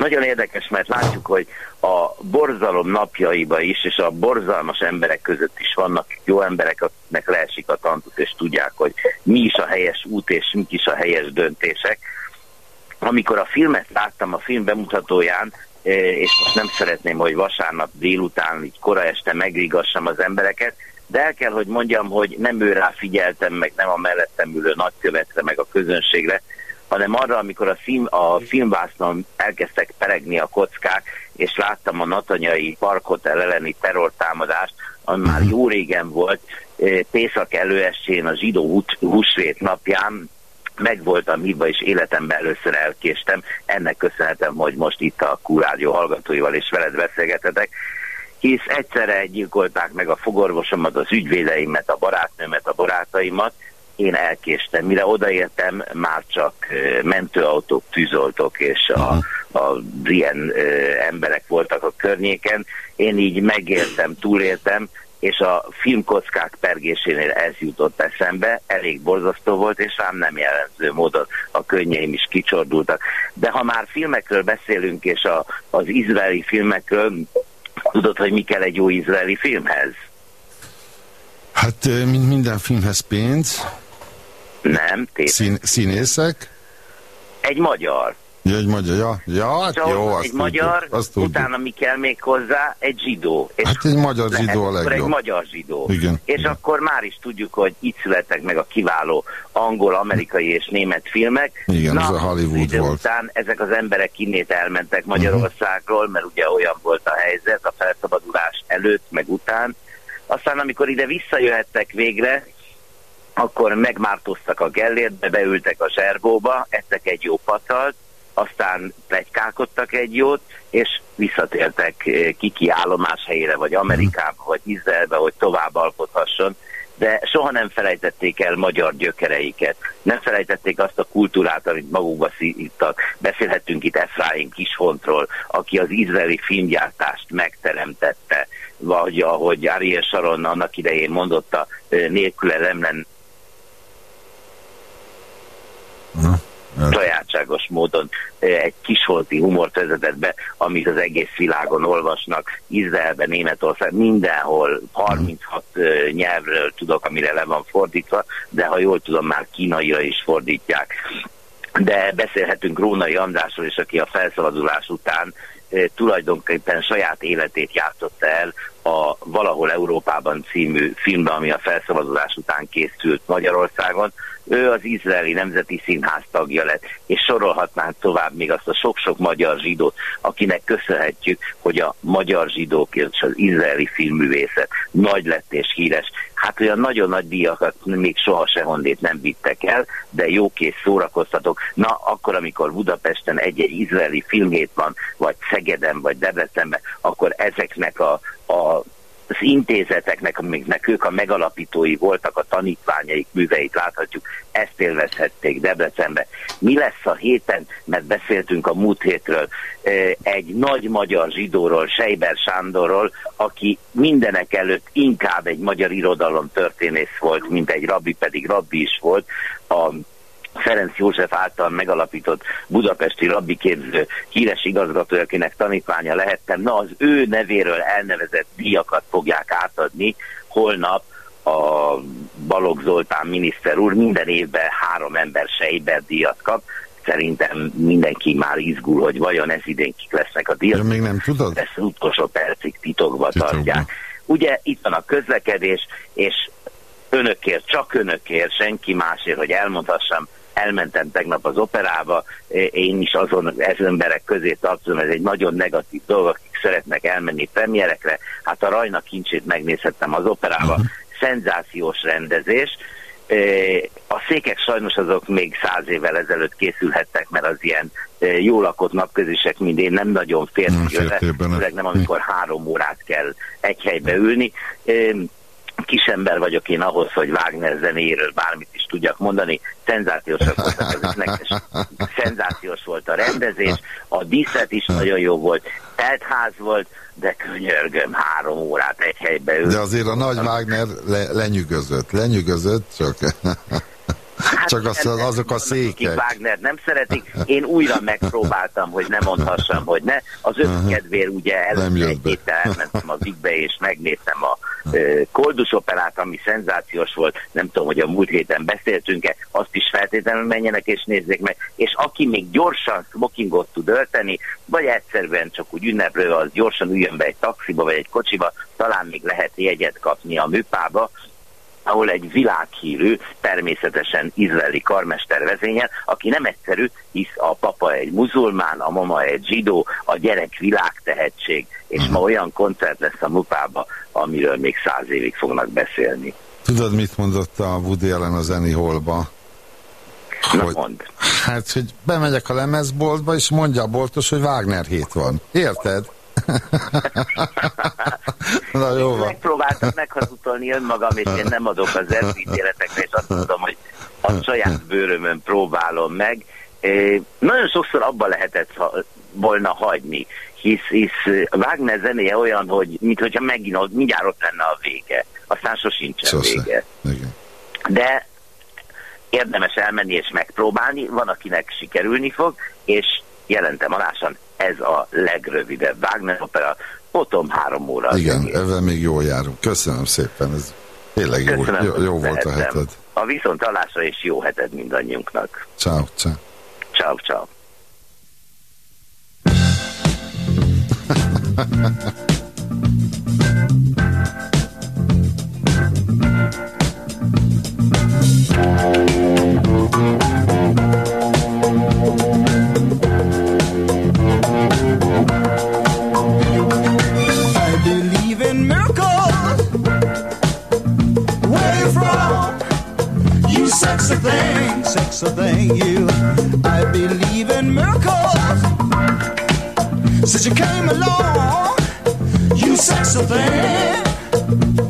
nagyon érdekes, mert látjuk, hogy a borzalom napjaiba is, és a borzalmas emberek között is vannak jó emberek, akiknek leesik a tantusz, és tudják, hogy mi is a helyes út, és mik is a helyes döntések. Amikor a filmet láttam a film bemutatóján, eh, és most nem szeretném, hogy vasárnap délután, így kora este megrigassam az embereket, de el kell, hogy mondjam, hogy nem ő rá figyeltem, meg nem a mellettem ülő nagykövetre, meg a közönségre, hanem arra, amikor a, film, a filmvásznon elkezdtek peregni a kockák, és láttam a Natanyai parkhotel elleni terrortámadást, ami már jó régen volt, eh, Pészak előestén a zsidó húsvét napján, meg voltam hívva, és életemben először elkéstem. Ennek köszönhetem, hogy most itt a Kurádió hallgatóival és veled beszélgetetek. Hisz egyszerre gyilkolták meg a fogorvosomat, az ügyvédeimet, a barátnőmet, a barátaimat, én elkéstem. Mire odaértem, már csak mentőautók, tűzoltók és a, a ilyen ö, emberek voltak a környéken. Én így megéltem, túléltem, és a filmkockák pergésénél ez jutott eszembe, elég borzasztó volt, és rám nem jelenző módon a könnyeim is kicsordultak. De ha már filmekről beszélünk, és a, az izraeli filmekről, tudod, hogy mi kell egy jó izraeli filmhez? Hát, mint minden filmhez pénz, Nem, tévedsz. szín, színészek, Egy magyar. ja, egy magyar, ja, ja Szóval jó, egy azt tudjuk, magyar, azt tudjuk. utána mi kell még hozzá? Egy zsidó. És Hát egy magyar lehet, zsidó a akkor egy legjobb. magyar zsidó. Igen, És igen. akkor már is tudjuk, hogy itt születtek meg a kiváló angol, amerikai és német filmek. Igen, Na, ez a Hollywood idő volt. után ezek az emberek innét elmentek Magyarországról, mert ugye olyan volt a helyzet a felszabadulás előtt, meg után. Aztán amikor ide visszajöhettek végre, akkor megmártoztak a Gellértbe, beültek a zserbóba, ettek egy jó patalt, aztán plegykálkodtak egy jót, és visszatértek eh, kiki állomás helyére, vagy Amerikába, vagy Izraelbe, hogy tovább alkothasson, de soha nem felejtették el magyar gyökereiket. Nem felejtették azt a kultúrát, amit magukba szívtak. Beszélhettünk itt Efraim Kisfontról, aki az izraeli filmgyártást megteremtette, vagy ahogy Ariel Sharon annak idején mondotta, eh, nélküle nem lenne sajátságos módon egy kisholti humort vezetett be, amit az egész világon olvasnak, Izraelben, Németország, mindenhol 36 eh, nyelvről tudok, amire le van fordítva, de ha jól tudom, már kínaira is fordítják. De beszélhetünk Rónai Andrásról is, aki a felszabadulás után tulajdonképpen saját életét játszotta el a Valahol Európában című filmben, ami a felszabadulás után készült Magyarországon. Ő az izraeli nemzeti színház tagja lett, és sorolhatnánk tovább még azt a sok-sok magyar zsidót, akinek köszönhetjük, hogy a magyar zsidók és az izraeli filmművészet nagy lett és híres. Hát olyan nagyon nagy díjakat még soha sehonnét nem vittek el, de jókész szórakoztatok. Na, akkor, amikor Budapesten egy-egy izraeli filmhét van, vagy Szegeden, vagy Debrecenben, akkor ezeknek a, a az intézeteknek, amiknek ők a megalapítói voltak, a tanítványaik műveit láthatjuk, ezt élvezhették Debrecenbe. Mi lesz a héten, mert beszéltünk a múlt hétről, egy nagy magyar zsidóról, Seiber Sándorról, aki mindenek előtt inkább egy magyar irodalom történész volt, mint egy rabbi, pedig rabbi is volt, a Ferenc József által megalapított budapesti rabbiképző híres igazgatója, akinek tanítványa lehettem, na az ő nevéről elnevezett díjakat fogják átadni holnap a Balogh Zoltán miniszter úr minden évben három ember Seiber díjat kap. Szerintem mindenki már izgul, hogy vajon ez idén kik lesznek a díjak. Ja, még nem tudod? Ezt utolsó percig titokba Titokba. tartják. Ugye itt van a közlekedés, és önökért, csak önökért, senki másért, hogy elmondhassam, elmentem tegnap az operába, én is azon ez emberek közé tartozom, ez egy nagyon negatív dolog, akik szeretnek elmenni premierekre, hát a Rajna kincsét megnézhettem az operába, szenzációs rendezés, a székek sajnos azok még száz évvel ezelőtt készülhettek, mert az ilyen jól lakott napközisek, mint én nem nagyon bele. főleg nem amikor három órát kell egy helybe ülni. Kisember vagyok én ahhoz, hogy Wagner zenéről bármit is tudjak mondani. Szenzációsak voltak ezek nektek. Szenzációs volt a rendezés, a díszlet is nagyon jó volt, teltház volt, de könyörgöm, három órát egy helybe ülni. De azért a nagy Wagner le, lenyűgözött, lenyűgözött, csak, csak az, nem, nem, azok a vannak, akik székek. Wagner nem szeretik. Én újra megpróbáltam, hogy ne mondhassam, hogy ne. Az ön kedvér ugye Nem jött egy héttel elmentem a Vigbe, és megnéztem a Koldus operát, ami szenzációs volt. Nem tudom, hogy a múlt héten beszéltünk-e, azt is feltétlenül menjenek és nézzék meg. És aki még gyorsan smokingot tud ölteni, vagy egyszerűen csak úgy ünneplő, az gyorsan üljön be egy taxiba, vagy egy kocsiba, talán még lehet jegyet kapni a műpába, ahol egy világhírű, természetesen izraeli karmester vezényel, aki nem egyszerű, hisz a papa egy muzulmán, a mama egy zsidó, a gyerek világtehetség, és ma olyan koncert lesz a mupába, amiről még száz évig fognak beszélni. Tudod, mit mondott a Woody Allen a Zeni Hallba? Na Hogy- mond. Hát, hogy bemegyek a lemezboltba, és mondja a boltos, hogy Wagner hét van. Érted? Na jó van. Megpróbáltam meghazudtolni önmagam, és én nem adok az ítéletekre, és azt mondom, hogy a saját bőrömön próbálom meg. Eh, Nagyon sokszor abba lehetett ha- volna hagyni, hisz, hisz Wagner zenéje olyan, hogy mintha megint ott, mindjárt ott lenne a vége. Aztán sosincsen Sose. vége. Igen. De érdemes elmenni és megpróbálni, van akinek sikerülni fog, és jelentem alásan, ez a legrövidebb Wagner opera, potom három óra. Igen, ezzel még jól járunk. Köszönöm szépen, ez tényleg jó, Köszönöm, jó, jó volt a heted. A viszont hallásra és jó heted mindannyiunknak. Ciao, ciao. Ciao, ciao. I thing, sexy thing, you. I believe in miracles. Since you came along, you sexy thing.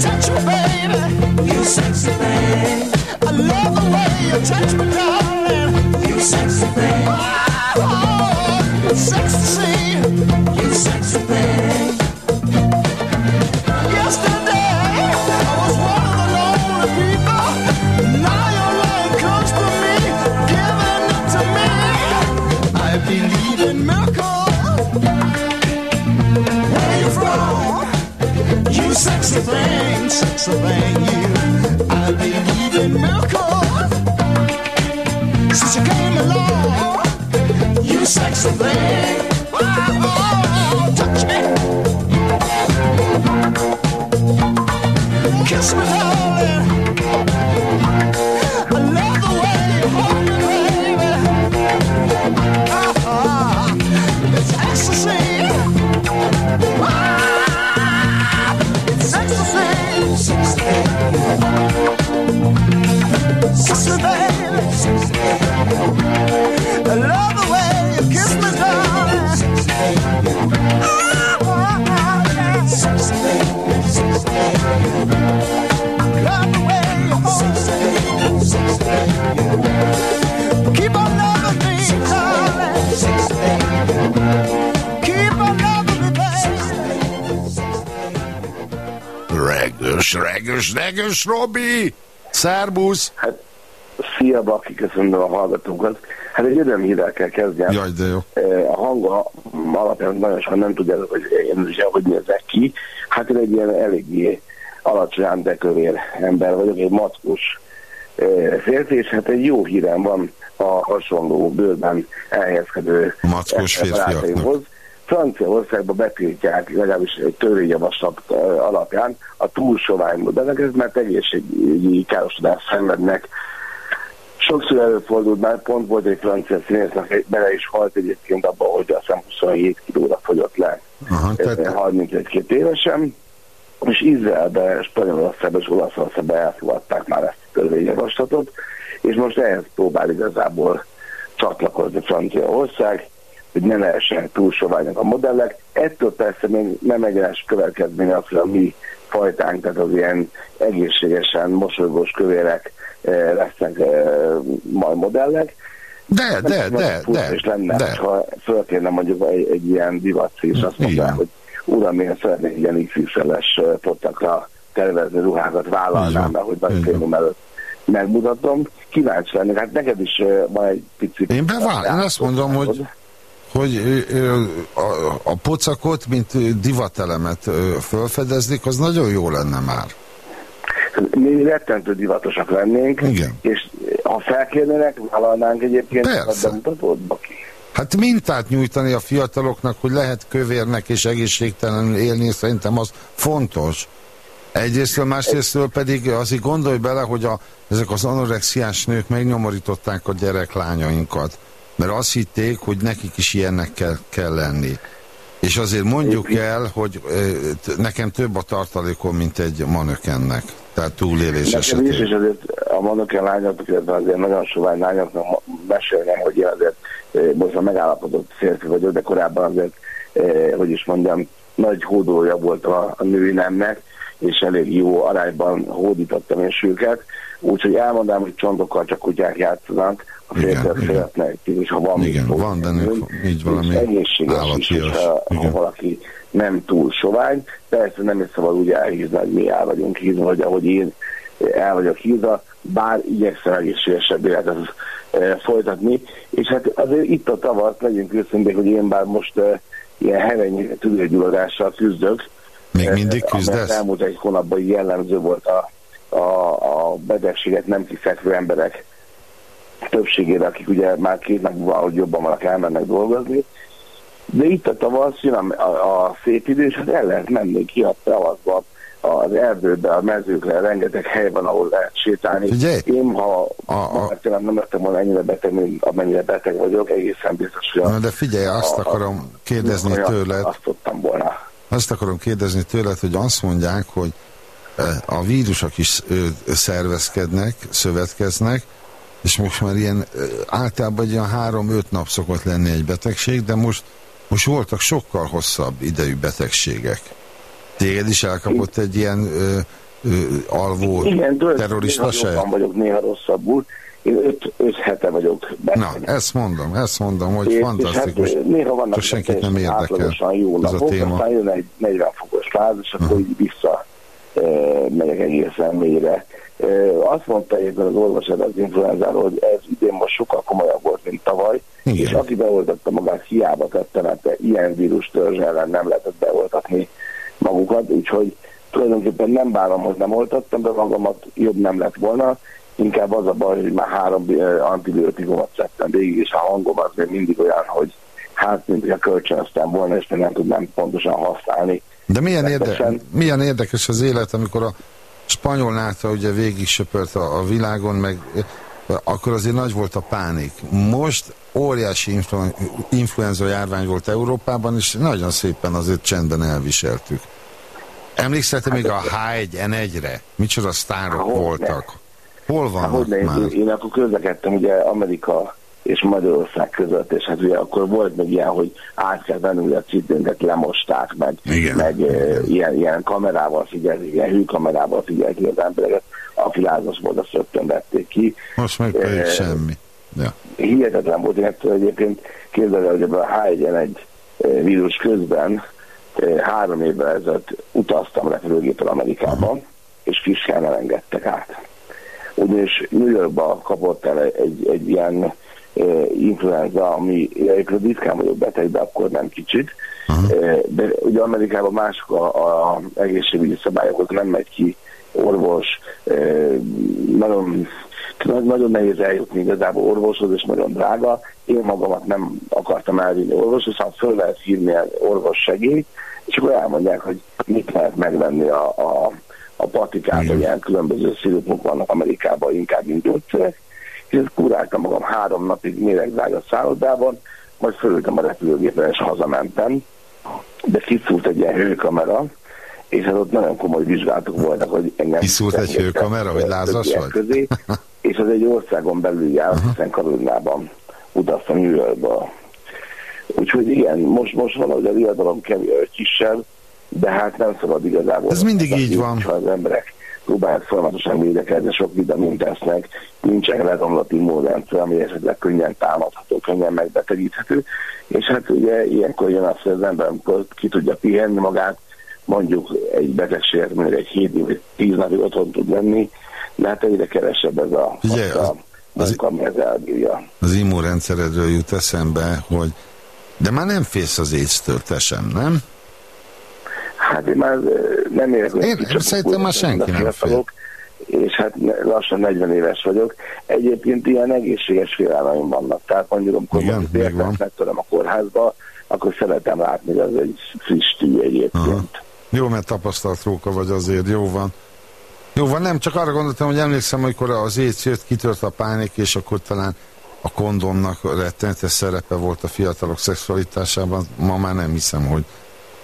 Touch me, baby, you sexy thing. I love the way you touch me. Szerbusz! Hát, szia, Baki, köszönöm a hallgatókat. Hát egy örömhírrel kell kezdjem. Jaj, de jó. A hanga alapján nagyon sokan nem tudják, hogy én is hogy nézek ki. Hát én egy ilyen eléggé alacsony, de kövér ember vagyok, egy mackos eh, férfi, és hát egy jó hírem van a hasonló bőrben elhelyezkedő Mackos férfiaknak. Franciaországban betiltják, legalábbis egy törvényjavaslat alapján a túlsovány modelleket, mert egészségügyi károsodást szenvednek. Sokszor előfordult már, pont volt egy francia színésznek, bele is halt egyébként abba, hogy azt hiszem 27 kilóra fogyott le. Aha, tehát- 31 évesen, és Izraelbe, Spanyolországba és Olaszországba elfogadták már ezt a törvényjavaslatot, és most ehhez próbál igazából csatlakozni Franciaország, hogy ne lehessenek túl soványak a modellek. Ettől persze még nem egyenes következmény az, hogy a mi fajtánk, tehát az ilyen egészségesen mosolygós kövérek eh, lesznek eh, majd modellek. De, de, de, Furcsa de, is lenne, de. ha fölkérne mondjuk egy, egy ilyen divatci, és azt mondja, Igen. hogy uram, én szeretnék ilyen XXL-es eh, potakra tervezni ruhákat vállalnám, mert hogy nagy filmum előtt megmutatom. Kíváncsi lennék, hát neked is van egy picit... Én bevál, én azt mondom, hogy, hogy a, a pocakot, mint divatelemet felfedeznék, az nagyon jó lenne már. Mi rettentő divatosak lennénk, Igen. és ha felkérnének, vállalnánk egyébként Persze. a bemutatót, Baki. Hát mintát nyújtani a fiataloknak, hogy lehet kövérnek és egészségtelenül élni, szerintem az fontos. Egyrésztől, másrésztől pedig azért gondolj bele, hogy a, ezek az anorexiás nők megnyomorították a gyereklányainkat, mert azt hitték, hogy nekik is ilyennek kell, kell lenni. És azért mondjuk el, hogy nekem több a tartalékom, mint egy manökennek. Tehát túlélés Nekem is, esetén. és azért a manöken lányoknak, illetve azért nagyon sovány lányoknak mesélnem, hogy én azért most a megállapodott férfi vagyok, de korábban azért, hogy is mondjam, nagy hódolója volt a, a női nemnek, és elég jó arányban hódítottam én őket, úgyhogy elmondanám, hogy csontokkal csak kutyák játszanak, a férfiak szeretnek, és ha van Igen, még van bennük nő, így valami és egészséges is, hogyha ha valaki nem túl sovány, persze nem is szabad úgy elhízni, hogy mi el vagyunk hízni, hogy ahogy én el vagyok hízva, bár igyekszem egészségesebb életet e, folytatni, és hát azért itt a tavasz, legyünk őszintén, hogy én bár most e, ilyen herenyi tüdőgyulladással küzdök, Még mindig e, amelyet küzdesz? elmúlt egy hónapban jellemző volt a, a, a betegséget nem kiszekvő emberek többségére, akik ugye már két nap múlva, hogy jobban vannak, elmennek dolgozni. De itt a tavasz, jön a, a, a szép idő, és hát el lehet menni ki a tavaszba, az erdőbe, a mezőkre, rengeteg hely van, ahol lehet sétálni. Figyelj! Én, ha A- a- a, nem lettem volna ennyire beteg, mint amennyire beteg vagyok, egészen biztos, hogy a, Na de figyelj, azt a- akarom kérdezni olyan tőled, Azt tudtam volna. Azt akarom kérdezni tőled, hogy azt mondják, hogy eh, a vírusok is szervezkednek, szövetkeznek, és most már ilyen általában egy ilyen három-öt nap szokott lenni egy betegség, de most, most voltak sokkal hosszabb idejű betegségek. Téged is elkapott egy ilyen ö, ö, alvó Igen, terrorista se? jobban vagyok, néha rosszabbul. Én öt, öt hete vagyok Na, ezt mondom, ezt mondom, hogy És- fantasztikus. És hát, néha vannak senkit nem érdekel jó ez a téma. aztán jön egy 40 fokos láz, és akkor így vissza megyek egészen mélyre. Azt mondta egyébként az orvos az influenzáról, hogy ez idén most sokkal komolyabb volt, mint tavaly, Igen. és aki beoltatta magát, hiába tette, mert ilyen vírus törzs ellen nem lehetett beoltatni magukat, úgyhogy tulajdonképpen nem bánom, hogy nem oltattam be magamat, jobb nem lett volna, inkább az a baj, hogy már három antibiotikumot szedtem végig, és a hangom az még mindig olyan, hogy hát, mint a kölcsönöztem volna, és nem tudnám pontosan használni. De milyen, érde, milyen érdekes az élet, amikor a spanyol náta ugye végig söpört a, a világon, meg eh, akkor azért nagy volt a pánik. Most óriási influ, influenza járvány volt Európában, és nagyon szépen azért csendben elviseltük. Emlékszel te még a H1N1-re? Micsoda sztárok Hol ne? voltak? Hol Hát, vannak hogy ne, már? én, én akkor közlekedtem ugye Amerika és Magyarország között, és hát ugye akkor volt még ilyen, hogy át kell venni, a cipőnket lemosták, meg, Igen. meg e, ilyen, ilyen kamerával figyelték, ilyen hűkamerával figyelték az embereket, aki lázas volt, azt rögtön vették ki. Most meg pedig Eh, semmi. Ja. hihetetlen volt, én ettől egyébként képzeld el, hogy ebben a H1N1 eh, vírus közben három évvel ezelőtt utaztam repülőgéppel Amerikában, és fiskán nem engedtek át. Ugyanis New Yorkba kapott el egy, egy ilyen influenza, ami egyébként ritkán vagyok beteg, de akkor nem kicsit. De ugye Amerikában mások a, a egészségügyi szabályok, nem megy ki orvos, nagyon nagyon- nehéz eljutni igazából orvoshoz, és nagyon drága. Én magamat nem akartam elvinni orvoshoz, szóval föl lehet hívni orvos segélyt, és akkor elmondják, hogy mit lehet megvenni a, a, a patikát, hogy ilyen különböző szirupok vannak Amerikában, inkább mint gyógyszerek. És kuráltam magam három napig méregdrága szállodában, majd fölültem a repülőgépre, és hazamentem. De kiszúrt egy ilyen hőkamera, és hát ott nagyon komoly vizsgálatok voltak, hogy engem... Kiszúrt egy hőkamera, hogy lázas vagy? Közé, és az egy országon belül jár, hiszen Karolinában utaztam New Yorkba. Úgyhogy igen, most, most valahogy a diadalom kevés kisebb, de hát nem szabad igazából. Ez mindig így van. Az emberek próbálják folyamatosan védekezni, sok vitamint tesznek, nincsen leromlott immunrendszer, ami esetleg könnyen támadható, könnyen megbetegíthető, és hát ugye ilyenkor jön az, hogy az ember, amikor ki tudja pihenni magát, mondjuk egy betegséget, mondjuk egy 7 vagy 10 napig otthon tud lenni, de hát egyre kevesebb ez a fajta az- munka, ami ez elbírja. Az immunrendszeredről jut eszembe, hogy de már nem félsz az éjsztől, te sem, nem? Hát én már nem érek olyan Én- kicsapok szerintem már senki nem fiatalok, És hát lassan 40 éves vagyok. Egyébként ilyen egészséges félelmeim vannak. Tehát mondjuk, amikor Igen, mondjuk értek megtöröm a kórházba, akkor szeretem látni, hogy az egy friss tű egyébként. Aha. Jó, mert tapasztalt róka vagy azért, jó van. Jó van, nem, csak arra gondoltam, hogy emlékszem, amikor az éjsz jött, kitört a pánik, és akkor talán a kondomnak rettenetes szerepe volt a fiatalok szexualitásában. Ma már nem hiszem, hogy,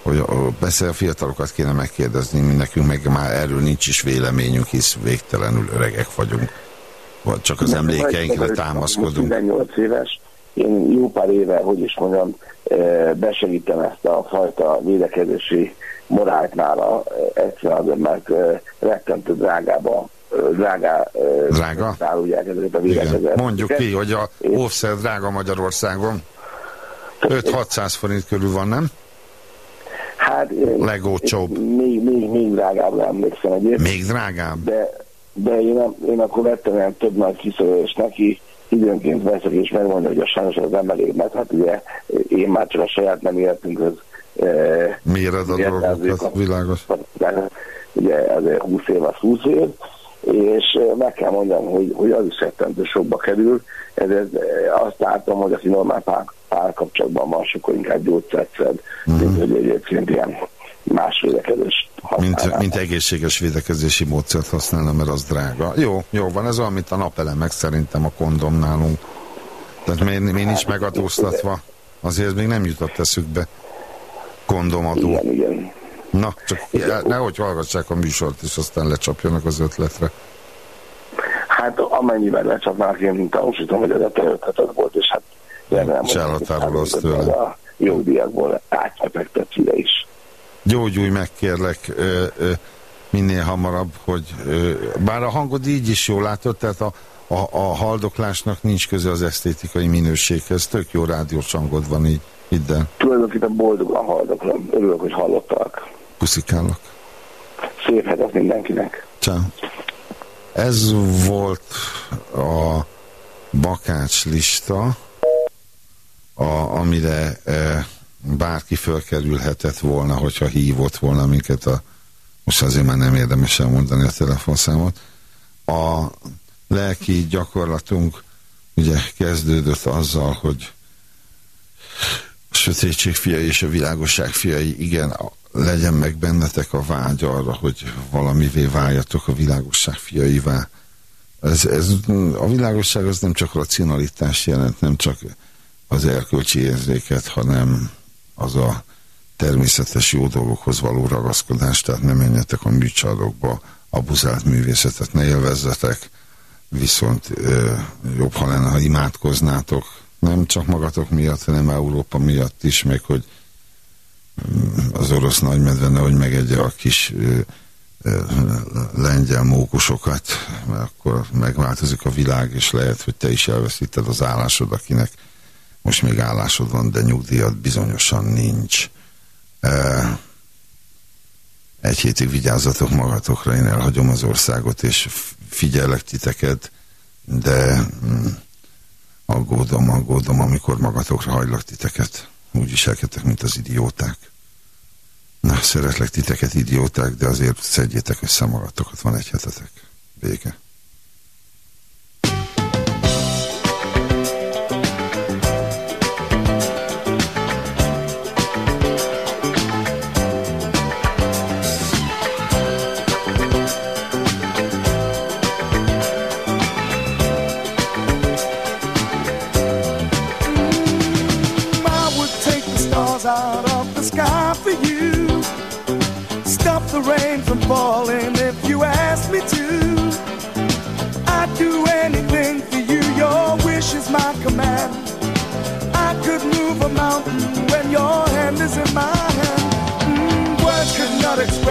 hogy persze a fiatalokat kéne megkérdezni, mi nekünk meg már erről nincs is véleményünk, hisz végtelenül öregek vagyunk. Vagy csak az emlékeinkre támaszkodunk. 18 éves, én jó pár éve, hogy is mondjam, eh, besegítem ezt a fajta védekezési morált nála, eh, egyszerűen azért, mert eh, rettentő drágába, eh, drágá eh, Drága? árulják ezeket a védekezést. Mondjuk ki, hogy a óvszer drága Magyarországon. 5-600 forint körül van, nem? Hát, Legolcsóbb. Még, még, még drágábbra emlékszem egyébként. Még drágább. De, de én, én akkor vettem olyan több nagy kiszorulás neki, időnként veszek és megmondja, hogy a sajnos az nem elég, mert hát ugye én már csak a saját nem életünkhöz eh, Méred a dolgokat, világos. ugye azért 20 év az 20 év, és meg kell mondjam, hogy, hogy az is rettentő sokba kerül, ezért eh, azt látom, hogy aki normál pár, párkapcsolatban van, sokkal inkább gyógyszert szed, mint hogy egyébként ilyen más védekezést Mint, mint egészséges védekezési módszert használna, mert az drága. Jó, jó van, ez olyan, mint a napelemek szerintem a kondom nálunk. Tehát még, még nincs megadóztatva. Azért még nem jutott eszükbe. kondomadó. Igen, igen. Na, csak nehogy hallgassák a műsort, és aztán lecsapjanak az ötletre. Hát amennyiben lecsapnák, én tanúsítom, hogy ez a volt, és hát elhatárolod azt tőle. a jogdíjakból átfektetve is. Gyógyulj meg, kérlek, ö, ö, minél hamarabb, hogy ö, bár a hangod így is jól látod, tehát a, a, a haldoklásnak nincs köze az esztétikai minőséghez. Tök jó rádiós hangod van így. Hidd el. Tulajdonképpen boldogan hallgatlak. Örülök, hogy hallottak. Puszikálok. Szép hetet mindenkinek. Ciao. Ez volt a bakács lista, a, amire e, bárki fölkerülhetett volna, hogyha hívott volna minket a most azért már nem érdemes elmondani a telefonszámot. A lelki gyakorlatunk ugye kezdődött azzal, hogy a sötétség fiai és a világosság fiai, igen, legyen meg bennetek a vágy arra, hogy valamivé váljatok a világosság fiaivá. Ez, ez, a világosság az nem csak racionalitás jelent, nem csak az erkölcsi érzéket, hanem az a természetes jó dolgokhoz való ragaszkodás, tehát ne menjetek a műcsarokba, abuzált művészetet ne élvezzetek, viszont ö, jobb, ha lenne, ha imádkoznátok, nem csak magatok miatt, hanem Európa miatt is, meg hogy mm, az orosz nagymedve nehogy megegye a kis ö, ö, lengyel mókusokat, mert akkor megváltozik a világ, és lehet, hogy te is elveszíted az állásod, akinek most még állásod van, de nyugdíjad bizonyosan nincs. Egy hétig vigyázzatok magatokra, én elhagyom az országot, és figyellek titeket, de mm, aggódom, aggódom, amikor magatokra hajlak titeket. Úgy viselkedtek, mint az idióták. Na, szeretlek titeket, idióták, de azért szedjétek össze magatokat, van egy hetetek. Vége.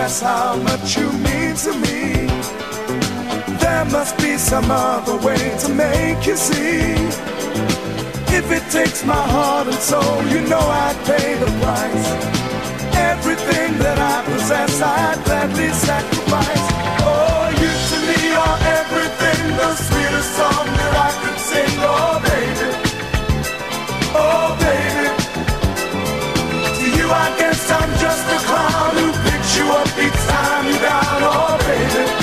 Express how much you mean to me. There must be some other way to make you see. If it takes my heart and soul, you know I'd pay the price. Everything that I possess, I'd gladly sacrifice. Oh, you to me are everything, the sweetest song that I could sing. Oh, baby. Oh, baby. To you, I guess I'm just a clown you up each time you're down. Oh, baby.